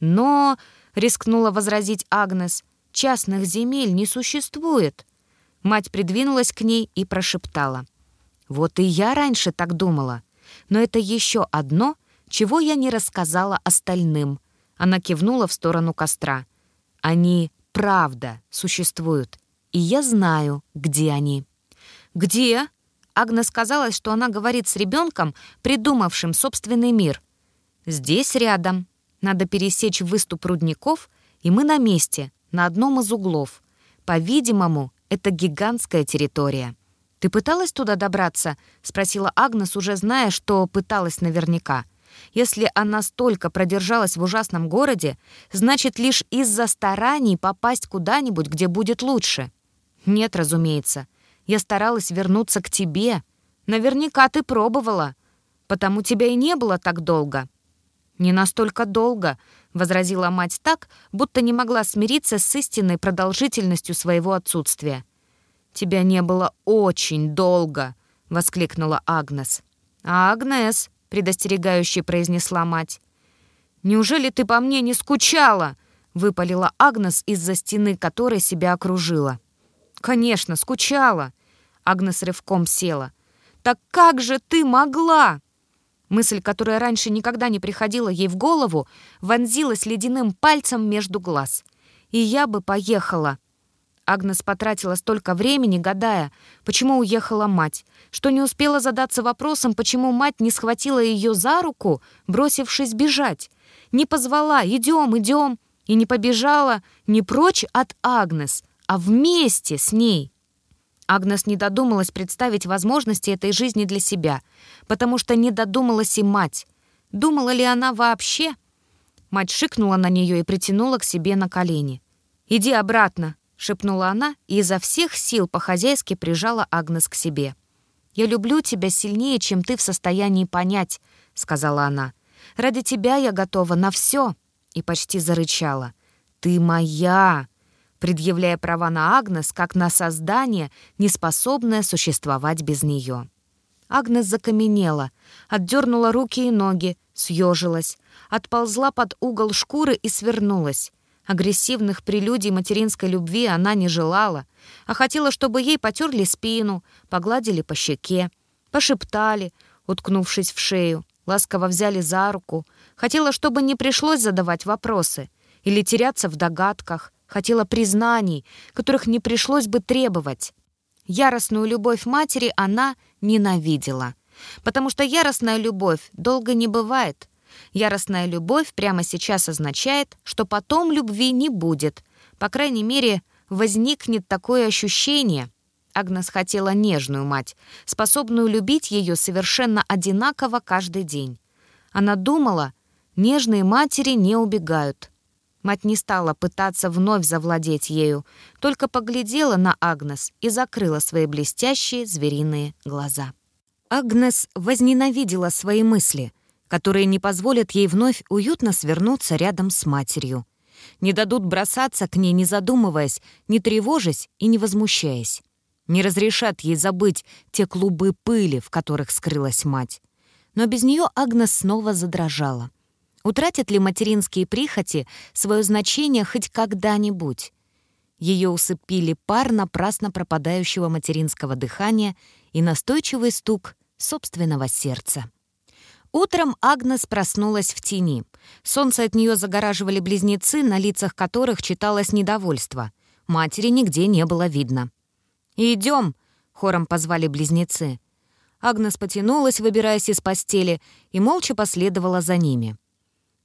Но — рискнула возразить Агнес. «Частных земель не существует». Мать придвинулась к ней и прошептала. «Вот и я раньше так думала. Но это еще одно, чего я не рассказала остальным?» Она кивнула в сторону костра. «Они, правда, существуют, и я знаю, где они». «Где?» Агна сказала, что она говорит с ребенком, придумавшим собственный мир. «Здесь рядом. Надо пересечь выступ рудников, и мы на месте, на одном из углов. По-видимому, это гигантская территория». «Ты пыталась туда добраться?» — спросила Агнес, уже зная, что пыталась наверняка. Если она столько продержалась в ужасном городе, значит, лишь из-за стараний попасть куда-нибудь, где будет лучше. Нет, разумеется. Я старалась вернуться к тебе. Наверняка ты пробовала. Потому тебя и не было так долго». «Не настолько долго», — возразила мать так, будто не могла смириться с истинной продолжительностью своего отсутствия. «Тебя не было очень долго», — воскликнула Агнес. «Агнес», — предостерегающе произнесла мать. «Неужели ты по мне не скучала?» — выпалила Агнес из-за стены, которой себя окружила. «Конечно, скучала!» Агнес рывком села. «Так как же ты могла?» Мысль, которая раньше никогда не приходила ей в голову, вонзилась ледяным пальцем между глаз. «И я бы поехала!» Агнес потратила столько времени, гадая, почему уехала мать, что не успела задаться вопросом, почему мать не схватила ее за руку, бросившись бежать, не позвала «идем, идем» и не побежала не прочь от Агнес, а вместе с ней. Агнес не додумалась представить возможности этой жизни для себя, потому что не додумалась и мать. Думала ли она вообще? Мать шикнула на нее и притянула к себе на колени. «Иди обратно», — шепнула она и изо всех сил по-хозяйски прижала Агнес к себе. «Я люблю тебя сильнее, чем ты в состоянии понять», — сказала она. «Ради тебя я готова на все», — и почти зарычала. «Ты моя!» Предъявляя права на Агнес как на создание, неспособное существовать без нее. Агнес закаменела, отдернула руки и ноги, съежилась, отползла под угол шкуры и свернулась. Агрессивных прелюдий материнской любви она не желала, а хотела, чтобы ей потерли спину, погладили по щеке, пошептали, уткнувшись в шею, ласково взяли за руку. Хотела, чтобы не пришлось задавать вопросы или теряться в догадках, хотела признаний, которых не пришлось бы требовать. Яростную любовь матери она ненавидела, потому что яростная любовь долго не бывает. Яростная любовь прямо сейчас означает, что потом любви не будет. По крайней мере, возникнет такое ощущение. Агнес хотела нежную мать, способную любить ее совершенно одинаково каждый день. Она думала, нежные матери не убегают. Мать не стала пытаться вновь завладеть ею, только поглядела на Агнес и закрыла свои блестящие звериные глаза. Агнес возненавидела свои мысли, которые не позволят ей вновь уютно свернуться рядом с матерью. Не дадут бросаться к ней, не задумываясь, не тревожась и не возмущаясь. Не разрешат ей забыть те клубы пыли, в которых скрылась мать. Но без нее Агнес снова задрожала — Утратят ли материнские прихоти свое значение хоть когда-нибудь? Ее усыпили пар напрасно пропадающего материнского дыхания и настойчивый стук собственного сердца. Утром Агнес проснулась в тени. Солнце от нее загораживали близнецы, на лицах которых читалось недовольство. Матери нигде не было видно. «Идем!» — хором позвали близнецы. Агнес потянулась, выбираясь из постели, и молча последовала за ними.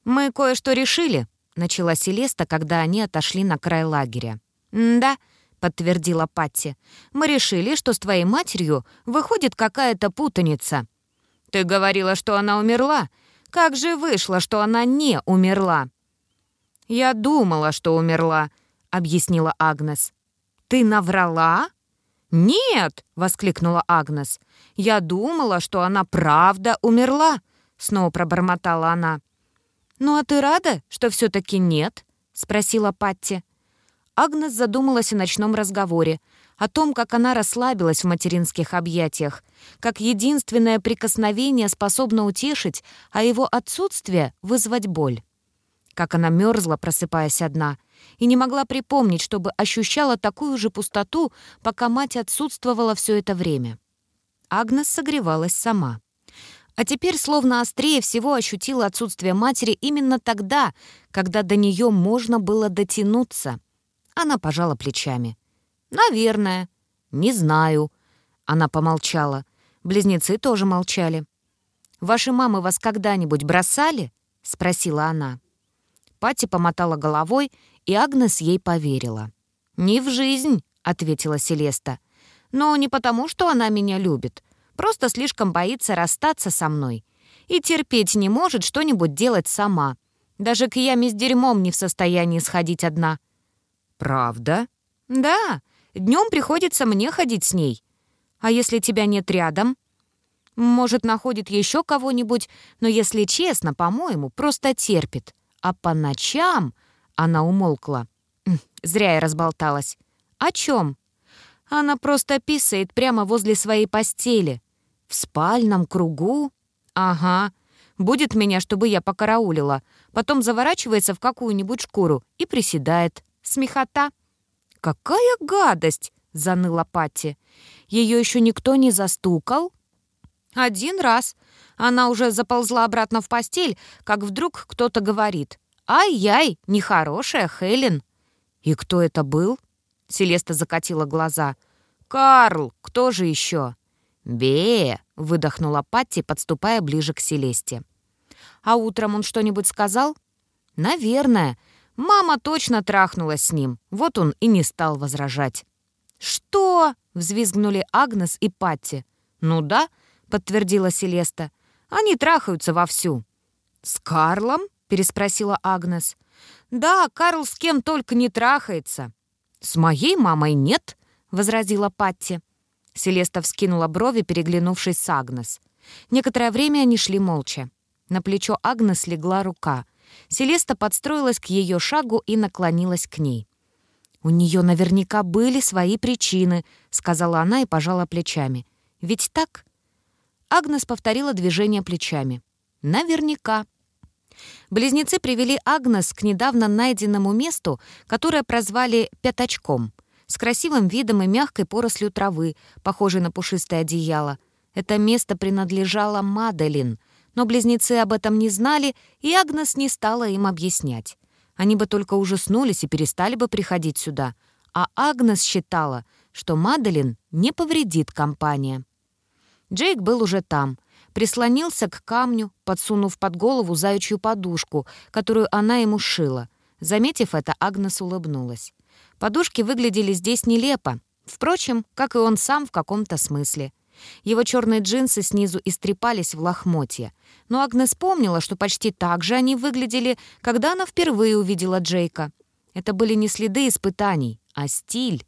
«Мы кое-что решили», — начала Селеста, когда они отошли на край лагеря. «Да», — подтвердила Патти. «Мы решили, что с твоей матерью выходит какая-то путаница». «Ты говорила, что она умерла. Как же вышло, что она не умерла?» «Я думала, что умерла», — объяснила Агнес. «Ты наврала?» «Нет!» — воскликнула Агнес. «Я думала, что она правда умерла», — снова пробормотала она. «Ну а ты рада, что все таки нет?» — спросила Патти. Агнес задумалась о ночном разговоре, о том, как она расслабилась в материнских объятиях, как единственное прикосновение способно утешить, а его отсутствие — вызвать боль. Как она мерзла, просыпаясь одна, и не могла припомнить, чтобы ощущала такую же пустоту, пока мать отсутствовала все это время. Агнес согревалась сама. А теперь словно острее всего ощутила отсутствие матери именно тогда, когда до нее можно было дотянуться. Она пожала плечами. «Наверное. Не знаю». Она помолчала. Близнецы тоже молчали. «Ваши мамы вас когда-нибудь бросали?» — спросила она. Пати помотала головой, и Агнес ей поверила. «Не в жизнь», — ответила Селеста. «Но не потому, что она меня любит. Просто слишком боится расстаться со мной. И терпеть не может что-нибудь делать сама. Даже к яме с дерьмом не в состоянии сходить одна». «Правда?» «Да. Днем приходится мне ходить с ней. А если тебя нет рядом?» Может, находит еще кого-нибудь, но, если честно, по-моему, просто терпит. А по ночам...» Она умолкла. Зря я разболталась. «О чем?» «Она просто писает прямо возле своей постели. В спальном кругу?» «Ага. Будет меня, чтобы я покараулила. Потом заворачивается в какую-нибудь шкуру и приседает. Смехота». «Какая гадость!» — заныла Патти. «Ее еще никто не застукал?» Один раз. Она уже заползла обратно в постель, как вдруг кто-то говорит. «Ай-яй, нехорошая Хелен». «И кто это был?» Селеста закатила глаза. «Карл, кто же еще?» «Бе!» — выдохнула Патти, подступая ближе к Селесте. «А утром он что-нибудь сказал?» «Наверное. Мама точно трахнулась с ним. Вот он и не стал возражать». «Что?» — взвизгнули Агнес и Патти. «Ну да, — подтвердила Селеста. «Они трахаются вовсю». «С Карлом?» — переспросила Агнес. «Да, Карл с кем только не трахается». «С моей мамой нет», — возразила Патти. Селеста вскинула брови, переглянувшись с Агнес. Некоторое время они шли молча. На плечо Агнес легла рука. Селеста подстроилась к ее шагу и наклонилась к ней. «У нее наверняка были свои причины», — сказала она и пожала плечами. «Ведь так?» Агнес повторила движение плечами. «Наверняка». Близнецы привели Агнес к недавно найденному месту, которое прозвали «пятачком», с красивым видом и мягкой порослью травы, похожей на пушистое одеяло. Это место принадлежало Маделин, но близнецы об этом не знали, и Агнес не стала им объяснять. Они бы только ужаснулись и перестали бы приходить сюда. А Агнес считала, что Маделин не повредит компания. Джейк был уже там. Прислонился к камню, подсунув под голову заячью подушку, которую она ему шила. Заметив это, Агнес улыбнулась. Подушки выглядели здесь нелепо. Впрочем, как и он сам в каком-то смысле. Его черные джинсы снизу истрепались в лохмотья. Но Агнес помнила, что почти так же они выглядели, когда она впервые увидела Джейка. Это были не следы испытаний, а стиль.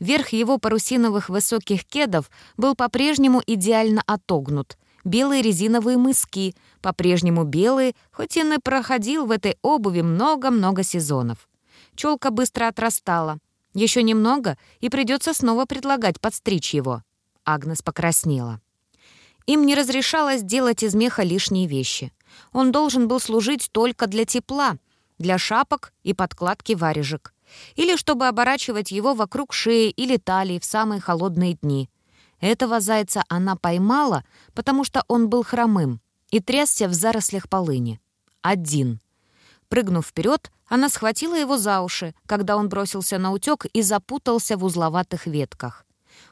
Верх его парусиновых высоких кедов был по-прежнему идеально отогнут. Белые резиновые мыски, по-прежнему белые, хоть и проходил в этой обуви много-много сезонов. Челка быстро отрастала. Еще немного, и придется снова предлагать подстричь его. Агнес покраснела. Им не разрешалось делать из меха лишние вещи. Он должен был служить только для тепла, для шапок и подкладки варежек или чтобы оборачивать его вокруг шеи или талии в самые холодные дни. Этого зайца она поймала, потому что он был хромым и трясся в зарослях полыни. Один. Прыгнув вперед, она схватила его за уши, когда он бросился на утек и запутался в узловатых ветках.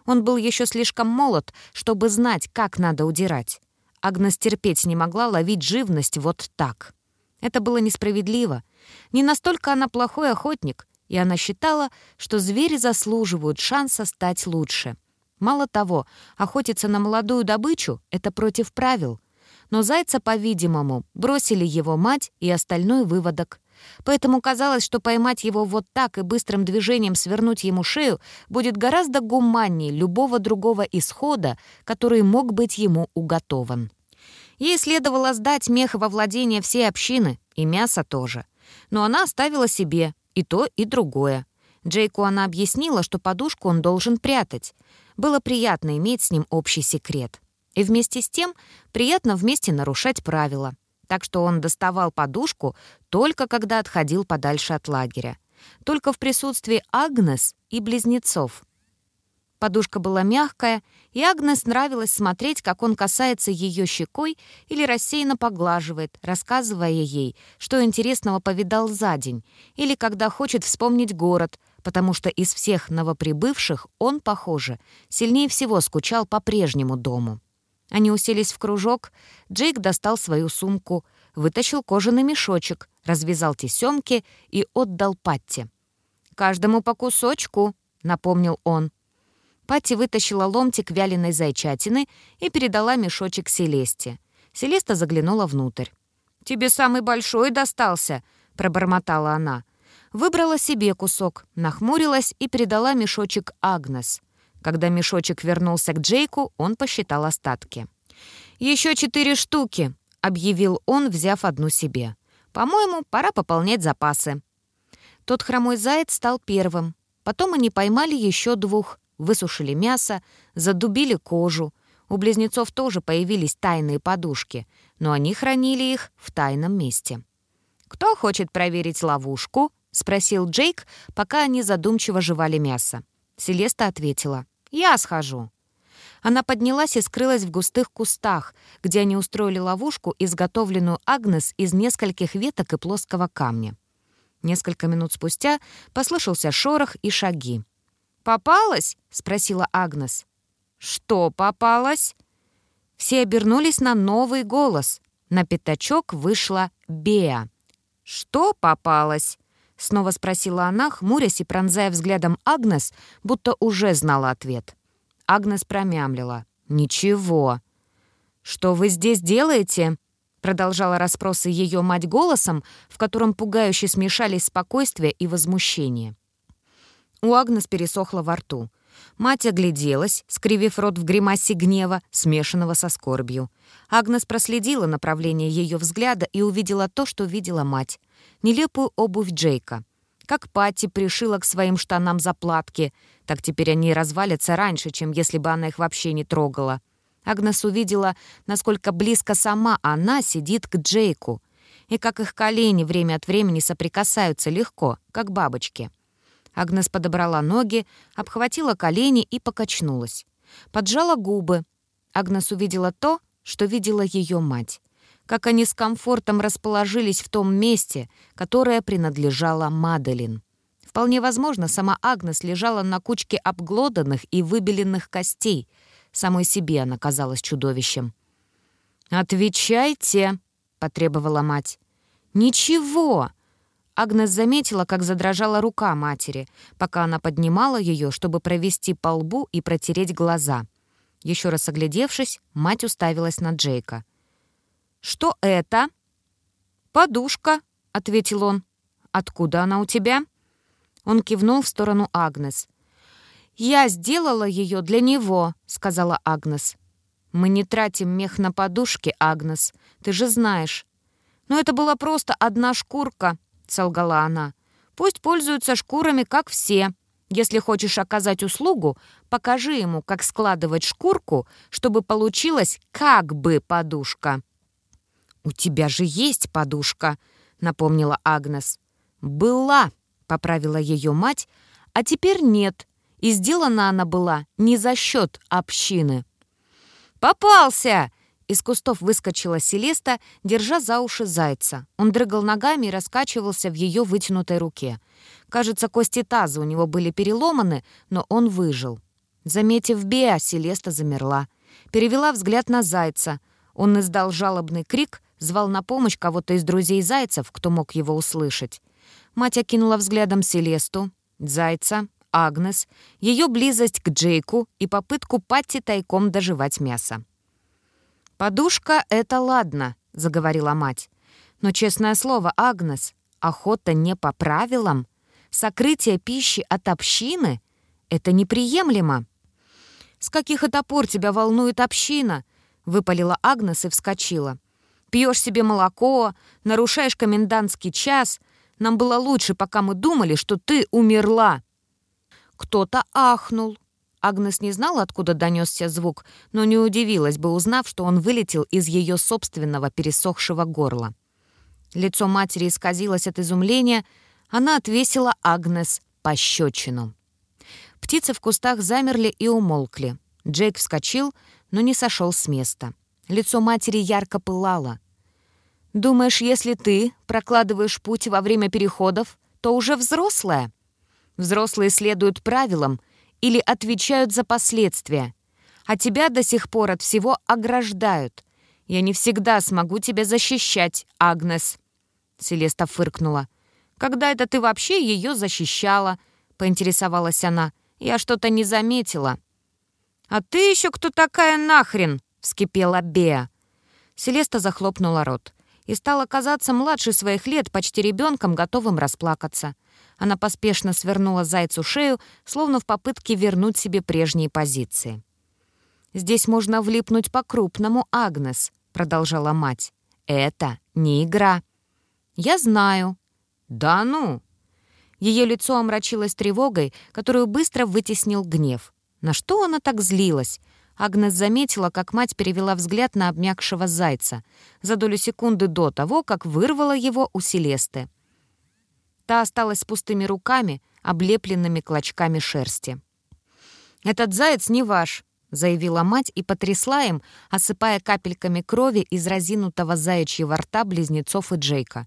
Он был еще слишком молод, чтобы знать, как надо удирать. Агнес терпеть не могла ловить живность вот так. Это было несправедливо. Не настолько она плохой охотник, и она считала, что звери заслуживают шанса стать лучше. Мало того, охотиться на молодую добычу — это против правил. Но зайца, по-видимому, бросили его мать и остальной выводок. Поэтому казалось, что поймать его вот так и быстрым движением свернуть ему шею будет гораздо гуманнее любого другого исхода, который мог быть ему уготован. Ей следовало сдать мех во владение всей общины, и мясо тоже. Но она оставила себе, и то, и другое. Джейку она объяснила, что подушку он должен прятать. Было приятно иметь с ним общий секрет. И вместе с тем приятно вместе нарушать правила. Так что он доставал подушку только когда отходил подальше от лагеря. Только в присутствии Агнес и близнецов. Подушка была мягкая, и Агнес нравилось смотреть, как он касается ее щекой или рассеянно поглаживает, рассказывая ей, что интересного повидал за день, или когда хочет вспомнить город, потому что из всех новоприбывших он, похоже, сильнее всего скучал по прежнему дому. Они уселись в кружок, Джейк достал свою сумку, вытащил кожаный мешочек, развязал тесемки и отдал Патти. «Каждому по кусочку», — напомнил он. Патти вытащила ломтик вяленой зайчатины и передала мешочек Селесте. Селеста заглянула внутрь. «Тебе самый большой достался», — пробормотала она. Выбрала себе кусок, нахмурилась и передала мешочек Агнес. Когда мешочек вернулся к Джейку, он посчитал остатки. «Еще четыре штуки», — объявил он, взяв одну себе. «По-моему, пора пополнять запасы». Тот хромой заяц стал первым. Потом они поймали еще двух, высушили мясо, задубили кожу. У близнецов тоже появились тайные подушки, но они хранили их в тайном месте. «Кто хочет проверить ловушку?» — спросил Джейк, пока они задумчиво жевали мясо. Селеста ответила. «Я схожу». Она поднялась и скрылась в густых кустах, где они устроили ловушку, изготовленную Агнес из нескольких веток и плоского камня. Несколько минут спустя послышался шорох и шаги. «Попалась?» — спросила Агнес. «Что попалось?» Все обернулись на новый голос. На пятачок вышла Беа. «Что попалось?» — снова спросила она, хмурясь и пронзая взглядом Агнес, будто уже знала ответ. Агнес промямлила. «Ничего». «Что вы здесь делаете?» Продолжала расспросы ее мать голосом, в котором пугающе смешались спокойствие и возмущение. У Агнес пересохло во рту. Мать огляделась, скривив рот в гримасе гнева, смешанного со скорбью. Агнес проследила направление ее взгляда и увидела то, что видела мать. Нелепую обувь Джейка. Как Патти пришила к своим штанам заплатки, так теперь они развалятся раньше, чем если бы она их вообще не трогала. Агнес увидела, насколько близко сама она сидит к Джейку, и как их колени время от времени соприкасаются легко, как бабочки. Агнес подобрала ноги, обхватила колени и покачнулась. Поджала губы. Агнес увидела то, что видела ее мать. Как они с комфортом расположились в том месте, которое принадлежало Маделин. Вполне возможно, сама Агнес лежала на кучке обглоданных и выбеленных костей. Самой себе она казалась чудовищем. «Отвечайте!» — потребовала мать. «Ничего!» Агнес заметила, как задрожала рука матери, пока она поднимала ее, чтобы провести по лбу и протереть глаза. Еще раз оглядевшись, мать уставилась на Джейка. «Что это?» «Подушка», — ответил он. «Откуда она у тебя?» Он кивнул в сторону Агнес. «Я сделала ее для него», — сказала Агнес. «Мы не тратим мех на подушки, Агнес, ты же знаешь». «Но это была просто одна шкурка», — солгала она. «Пусть пользуются шкурами, как все. Если хочешь оказать услугу, покажи ему, как складывать шкурку, чтобы получилась как бы подушка». «У тебя же есть подушка», — напомнила Агнес. «Была», — поправила ее мать, — «а теперь нет, и сделана она была не за счет общины». «Попался!» Из кустов выскочила Селеста, держа за уши зайца. Он дрыгал ногами и раскачивался в ее вытянутой руке. Кажется, кости таза у него были переломаны, но он выжил. Заметив Беа, Селеста замерла. Перевела взгляд на зайца. Он издал жалобный крик, звал на помощь кого-то из друзей зайцев, кто мог его услышать. Мать окинула взглядом Селесту, зайца, Агнес, ее близость к Джейку и попытку Патти тайком доживать мясо. «Подушка — это ладно», — заговорила мать. «Но, честное слово, Агнес, охота не по правилам. Сокрытие пищи от общины — это неприемлемо». «С каких это пор тебя волнует община?» — выпалила Агнес и вскочила. «Пьешь себе молоко, нарушаешь комендантский час. Нам было лучше, пока мы думали, что ты умерла». Кто-то ахнул. Агнес не знала, откуда донесся звук, но не удивилась бы, узнав, что он вылетел из ее собственного пересохшего горла. Лицо матери исказилось от изумления, она отвесила Агнес пощечину. Птицы в кустах замерли и умолкли. Джейк вскочил, но не сошел с места. Лицо матери ярко пылало. «Думаешь, если ты прокладываешь путь во время переходов, то уже взрослая?» Взрослые следуют правилам или отвечают за последствия, а тебя до сих пор от всего ограждают. Я не всегда смогу тебя защищать, Агнес». Селеста фыркнула. «Когда это ты вообще ее защищала?» — поинтересовалась она. «Я что-то не заметила». «А ты еще кто такая нахрен?» — вскипела Беа. Селеста захлопнула рот и стала казаться младше своих лет, почти ребенком, готовым расплакаться. Она поспешно свернула зайцу шею, словно в попытке вернуть себе прежние позиции. «Здесь можно влипнуть по-крупному, Агнес», — продолжала мать. «Это не игра». «Я знаю». «Да ну!» Ее лицо омрачилось тревогой, которую быстро вытеснил гнев. На что она так злилась? Агнес заметила, как мать перевела взгляд на обмякшего зайца за долю секунды до того, как вырвала его у Селесты. Та осталась с пустыми руками, облепленными клочками шерсти. «Этот заяц не ваш», — заявила мать и потрясла им, осыпая капельками крови из разинутого заячьего рта близнецов и Джейка.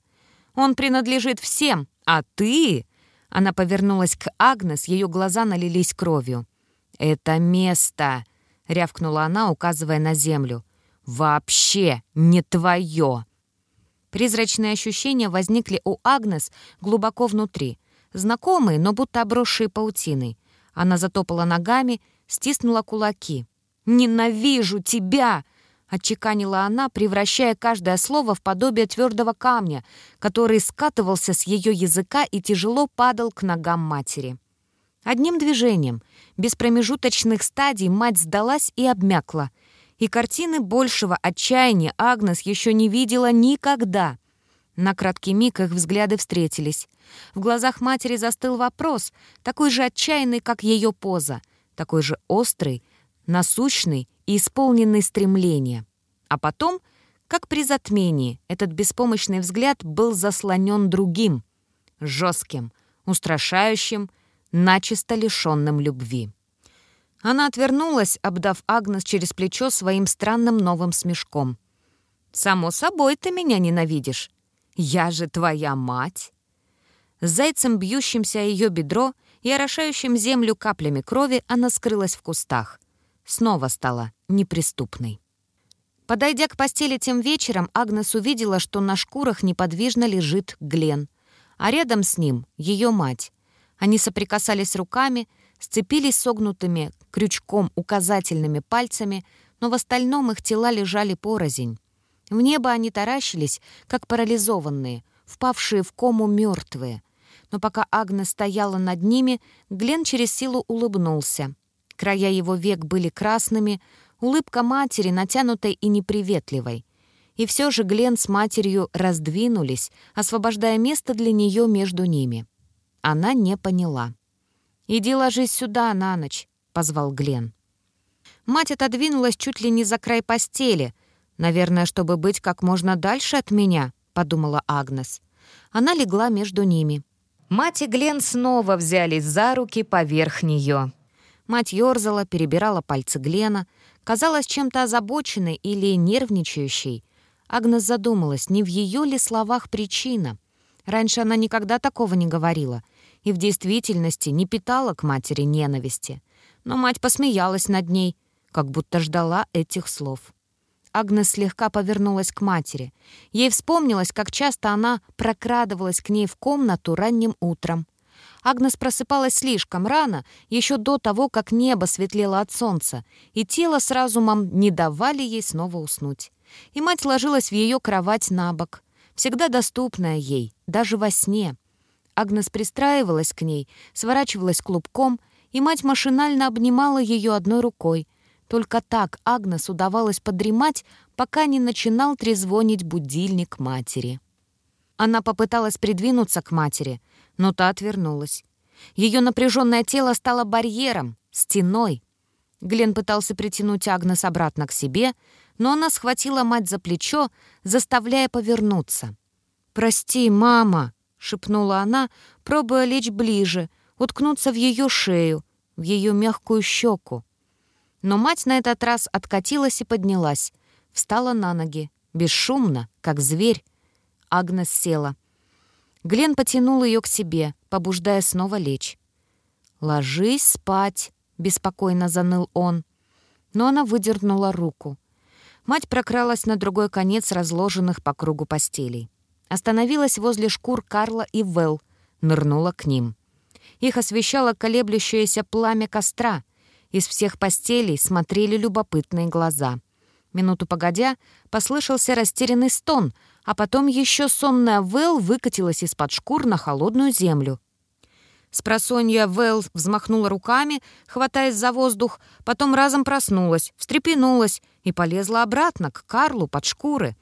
«Он принадлежит всем, а ты...» Она повернулась к Агнес, ее глаза налились кровью. «Это место!» — рявкнула она, указывая на землю. «Вообще не твое!» Призрачные ощущения возникли у Агнес глубоко внутри. Знакомые, но будто обросшие паутиной. Она затопала ногами, стиснула кулаки. «Ненавижу тебя!» — отчеканила она, превращая каждое слово в подобие твердого камня, который скатывался с ее языка и тяжело падал к ногам матери. Одним движением, без промежуточных стадий, мать сдалась и обмякла — и картины большего отчаяния Агнес еще не видела никогда. На краткий миг их взгляды встретились. В глазах матери застыл вопрос, такой же отчаянный, как ее поза, такой же острый, насущный и исполненный стремления. А потом, как при затмении, этот беспомощный взгляд был заслонен другим, жестким, устрашающим, начисто лишенным любви. Она отвернулась, обдав Агнес через плечо своим странным новым смешком. «Само собой ты меня ненавидишь. Я же твоя мать!» С зайцем, бьющимся о ее бедро и орошающим землю каплями крови, она скрылась в кустах. Снова стала неприступной. Подойдя к постели тем вечером, Агнес увидела, что на шкурах неподвижно лежит Глен, а рядом с ним — ее мать. Они соприкасались руками, сцепились согнутыми крючком указательными пальцами, но в остальном их тела лежали порознь. В небо они таращились, как парализованные, впавшие в кому мертвые. Но пока Агна стояла над ними, Глен через силу улыбнулся. Края его век были красными, улыбка матери натянутой и неприветливой. И все же Глен с матерью раздвинулись, освобождая место для нее между ними. Она не поняла. «Иди ложись сюда на ночь», — позвал Глен. Мать отодвинулась чуть ли не за край постели. «Наверное, чтобы быть как можно дальше от меня», — подумала Агнес. Она легла между ними. Мать и Глен снова взялись за руки поверх нее. Мать ёрзала, перебирала пальцы Глена, казалась чем-то озабоченной или нервничающей. Агнес задумалась, не в ее ли словах причина. Раньше она никогда такого не говорила — и в действительности не питала к матери ненависти. Но мать посмеялась над ней, как будто ждала этих слов. Агнес слегка повернулась к матери. Ей вспомнилось, как часто она прокрадывалась к ней в комнату ранним утром. Агнес просыпалась слишком рано, еще до того, как небо светлело от солнца, и тело с разумом не давали ей снова уснуть. И мать ложилась в ее кровать на бок, всегда доступная ей, даже во сне — Агнес пристраивалась к ней, сворачивалась клубком, и мать машинально обнимала ее одной рукой. Только так Агнес удавалось подремать, пока не начинал трезвонить будильник матери. Она попыталась придвинуться к матери, но та отвернулась. Ее напряженное тело стало барьером, стеной. Глен пытался притянуть Агнес обратно к себе, но она схватила мать за плечо, заставляя повернуться. «Прости, мама!» — шепнула она, пробуя лечь ближе, уткнуться в ее шею. в ее мягкую щеку. Но мать на этот раз откатилась и поднялась, встала на ноги, бесшумно, как зверь. Агнес села. Глен потянул ее к себе, побуждая снова лечь. «Ложись спать», — беспокойно заныл он. Но она выдернула руку. Мать прокралась на другой конец разложенных по кругу постелей. Остановилась возле шкур Карла и Вэл, нырнула к ним. Их освещало колеблющееся пламя костра. Из всех постелей смотрели любопытные глаза. Минуту погодя, послышался растерянный стон, а потом еще сонная Вэл выкатилась из-под шкур на холодную землю. Спросонья Вэл взмахнула руками, хватаясь за воздух, потом разом проснулась, встрепенулась и полезла обратно к Карлу под шкуры.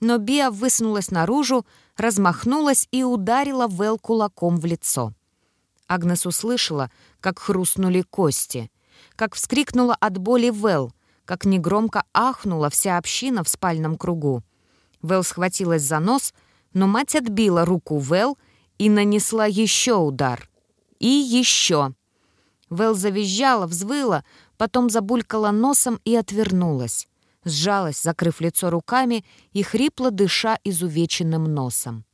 Но Биа высунулась наружу, размахнулась и ударила Вэл кулаком в лицо. Агнес услышала, как хрустнули кости, как вскрикнула от боли Вэл, как негромко ахнула вся община в спальном кругу. Вэл схватилась за нос, но мать отбила руку Вэл и нанесла еще удар — и еще. Вэл завизжала, взвыла, потом забулькала носом и отвернулась. Сжалась, закрыв лицо руками и хрипло дыша изувеченным носом.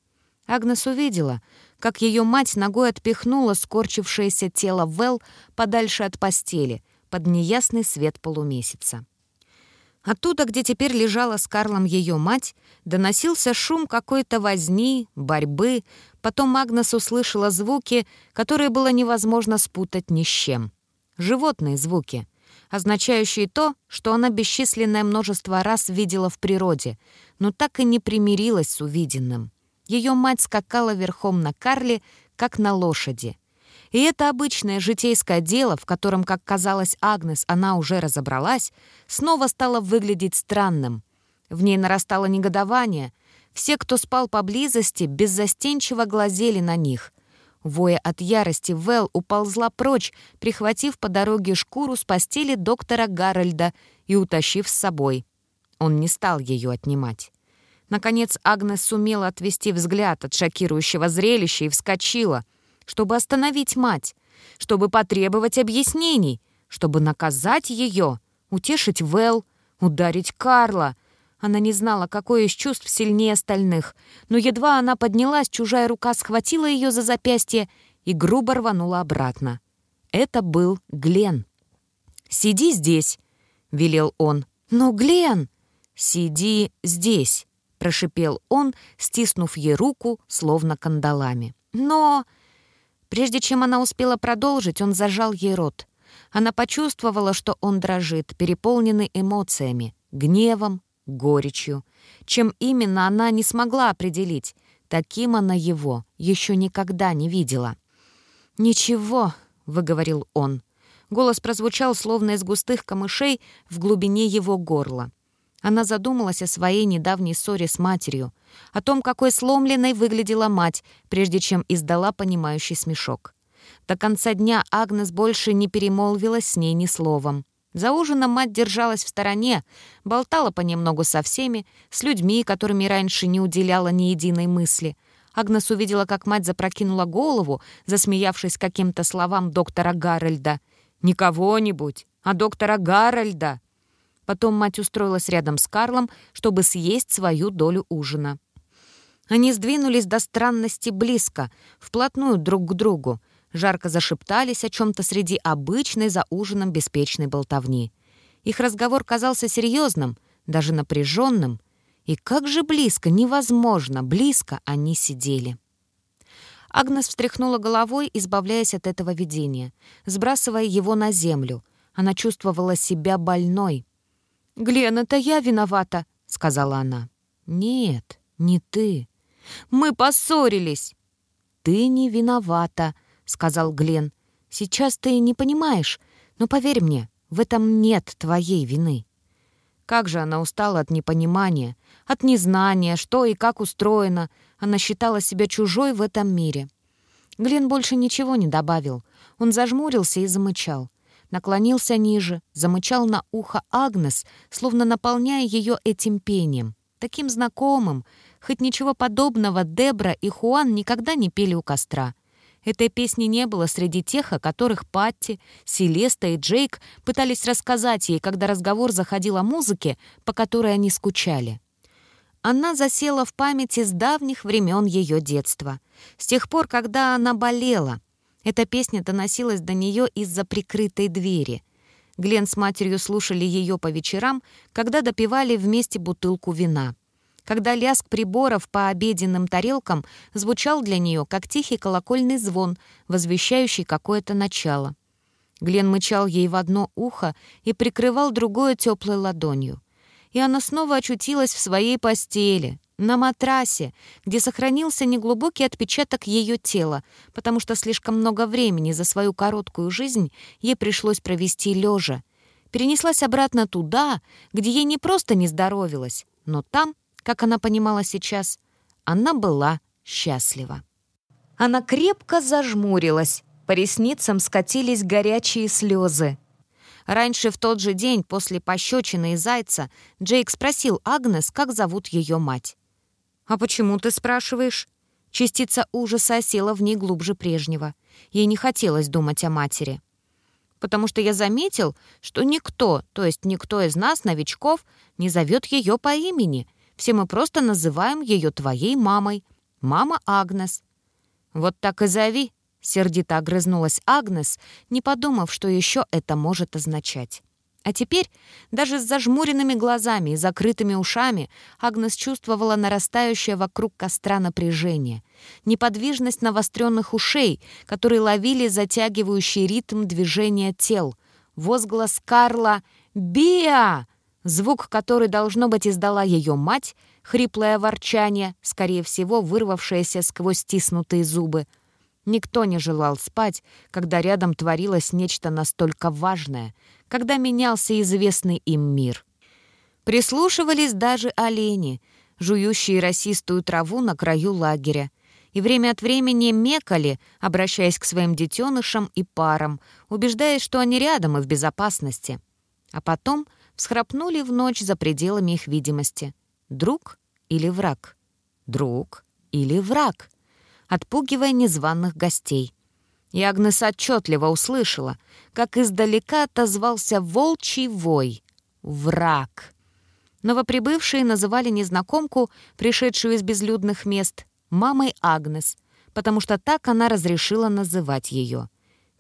Агнес увидела, как ее мать ногой отпихнула скорчившееся тело Вэл подальше от постели, под неясный свет полумесяца. Оттуда, где теперь лежала с Карлом ее мать, доносился шум какой-то возни, борьбы, потом Агнес услышала звуки, которые было невозможно спутать ни с чем. Животные звуки, означающие то, что она бесчисленное множество раз видела в природе, но так и не примирилась с увиденным. Ее мать скакала верхом на Карле, как на лошади — и это обычное житейское дело, в котором, как казалось Агнес, она уже разобралась, снова стало выглядеть странным. В ней нарастало негодование. Все, кто спал поблизости, беззастенчиво глазели на них. Воя от ярости, Вэл уползла прочь, прихватив по дороге шкуру с постели доктора Гарольда и утащив с собой. Он не стал ее отнимать. Наконец Агнес сумела отвести взгляд от шокирующего зрелища и вскочила — чтобы остановить мать, чтобы потребовать объяснений, чтобы наказать ее, утешить Вэл, ударить Карла. Она не знала, какое из чувств сильнее остальных, но едва она поднялась, чужая рука схватила ее за запястье и грубо рванула обратно. Это был Глен. «Сиди здесь», — велел он. «Но, Глен!» «Сиди здесь», — прошипел он, стиснув ей руку, словно кандалами. «Но...» Прежде чем она успела продолжить, он зажал ей рот. Она почувствовала, что он дрожит, переполненный эмоциями, гневом, горечью. Чем именно она не смогла определить. Таким она его еще никогда не видела. «Ничего», — выговорил он. Голос прозвучал, словно из густых камышей в глубине его горла. Она задумалась о своей недавней ссоре с матерью, о том, какой сломленной выглядела мать, прежде чем издала понимающий смешок. До конца дня Агнес больше не перемолвилась с ней ни словом. За ужином мать держалась в стороне, болтала понемногу со всеми, с людьми, которыми раньше не уделяла ни единой мысли. Агнес увидела, как мать запрокинула голову, засмеявшись каким-то словам доктора Гарольда. «Не кого-нибудь, а доктора Гарольда!» Потом мать устроилась рядом с Карлом, чтобы съесть свою долю ужина. Они сдвинулись до странности близко, вплотную друг к другу, жарко зашептались о чем-то среди обычной за ужином беспечной болтовни. Их разговор казался серьезным, даже напряженным, и как же близко, невозможно, близко они сидели. Агнес встряхнула головой, избавляясь от этого видения, сбрасывая его на землю. Она чувствовала себя больной, «Глен, это я виновата», — сказала она. «Нет, не ты. Мы поссорились». «Ты не виновата», — сказал Глен. «Сейчас ты не понимаешь, но поверь мне, в этом нет твоей вины». Как же она устала от непонимания, от незнания, что и как устроено. Она считала себя чужой в этом мире. Глен больше ничего не добавил. Он зажмурился и замычал наклонился ниже, замычал на ухо Агнес, словно наполняя ее этим пением, таким знакомым, хоть ничего подобного Дебра и Хуан никогда не пели у костра. Этой песни не было среди тех, о которых Патти, Селеста и Джейк пытались рассказать ей, когда разговор заходил о музыке, по которой они скучали. Она засела в памяти с давних времен ее детства, с тех пор, когда она болела. Эта песня доносилась до нее из-за прикрытой двери. Глен с матерью слушали ее по вечерам, когда допивали вместе бутылку вина когда лязг приборов по обеденным тарелкам звучал для нее, как тихий колокольный звон, возвещающий какое-то начало. Глен мычал ей в одно ухо и прикрывал другое теплой ладонью. И она снова очутилась в своей постели, на матрасе, где сохранился неглубокий отпечаток ее тела, потому что слишком много времени за свою короткую жизнь ей пришлось провести лежа. Перенеслась обратно туда, где ей не просто не здоровилось, но там, как она понимала сейчас, она была счастлива. Она крепко зажмурилась, по ресницам скатились горячие слезы. Раньше в тот же день после пощечины и зайца Джейк спросил Агнес, как зовут ее мать. «А почему ты спрашиваешь?» Частица ужаса осела в ней глубже прежнего. Ей не хотелось думать о матери. «Потому что я заметил, что никто, то есть никто из нас, новичков, не зовет ее по имени», все мы просто называем ее твоей мамой. Мама Агнес». «Вот так и зови», — сердито огрызнулась Агнес, не подумав, что еще это может означать. А теперь, даже с зажмуренными глазами и закрытыми ушами, Агнес чувствовала нарастающее вокруг костра напряжение, неподвижность навостренных ушей, которые ловили затягивающий ритм движения тел, возглас Карла «Биа!» Звук, который, должно быть, издала ее мать, хриплое ворчание, скорее всего, вырвавшееся сквозь стиснутые зубы. Никто не желал спать, когда рядом творилось нечто настолько важное, когда менялся известный им мир. Прислушивались даже олени, жующие росистую траву на краю лагеря, и время от времени мекали, обращаясь к своим детенышам и парам, убеждаясь, что они рядом и в безопасности. А потом — всхрапнули в ночь за пределами их видимости. Друг или враг? Друг или враг? Отпугивая незваных гостей. И Агнес отчетливо услышала, как издалека отозвался волчий вой. Враг. Новоприбывшие называли незнакомку, пришедшую из безлюдных мест, мамой Агнес, потому что так она разрешила называть ее.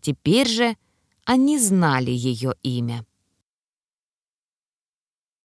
Теперь же они знали ее имя.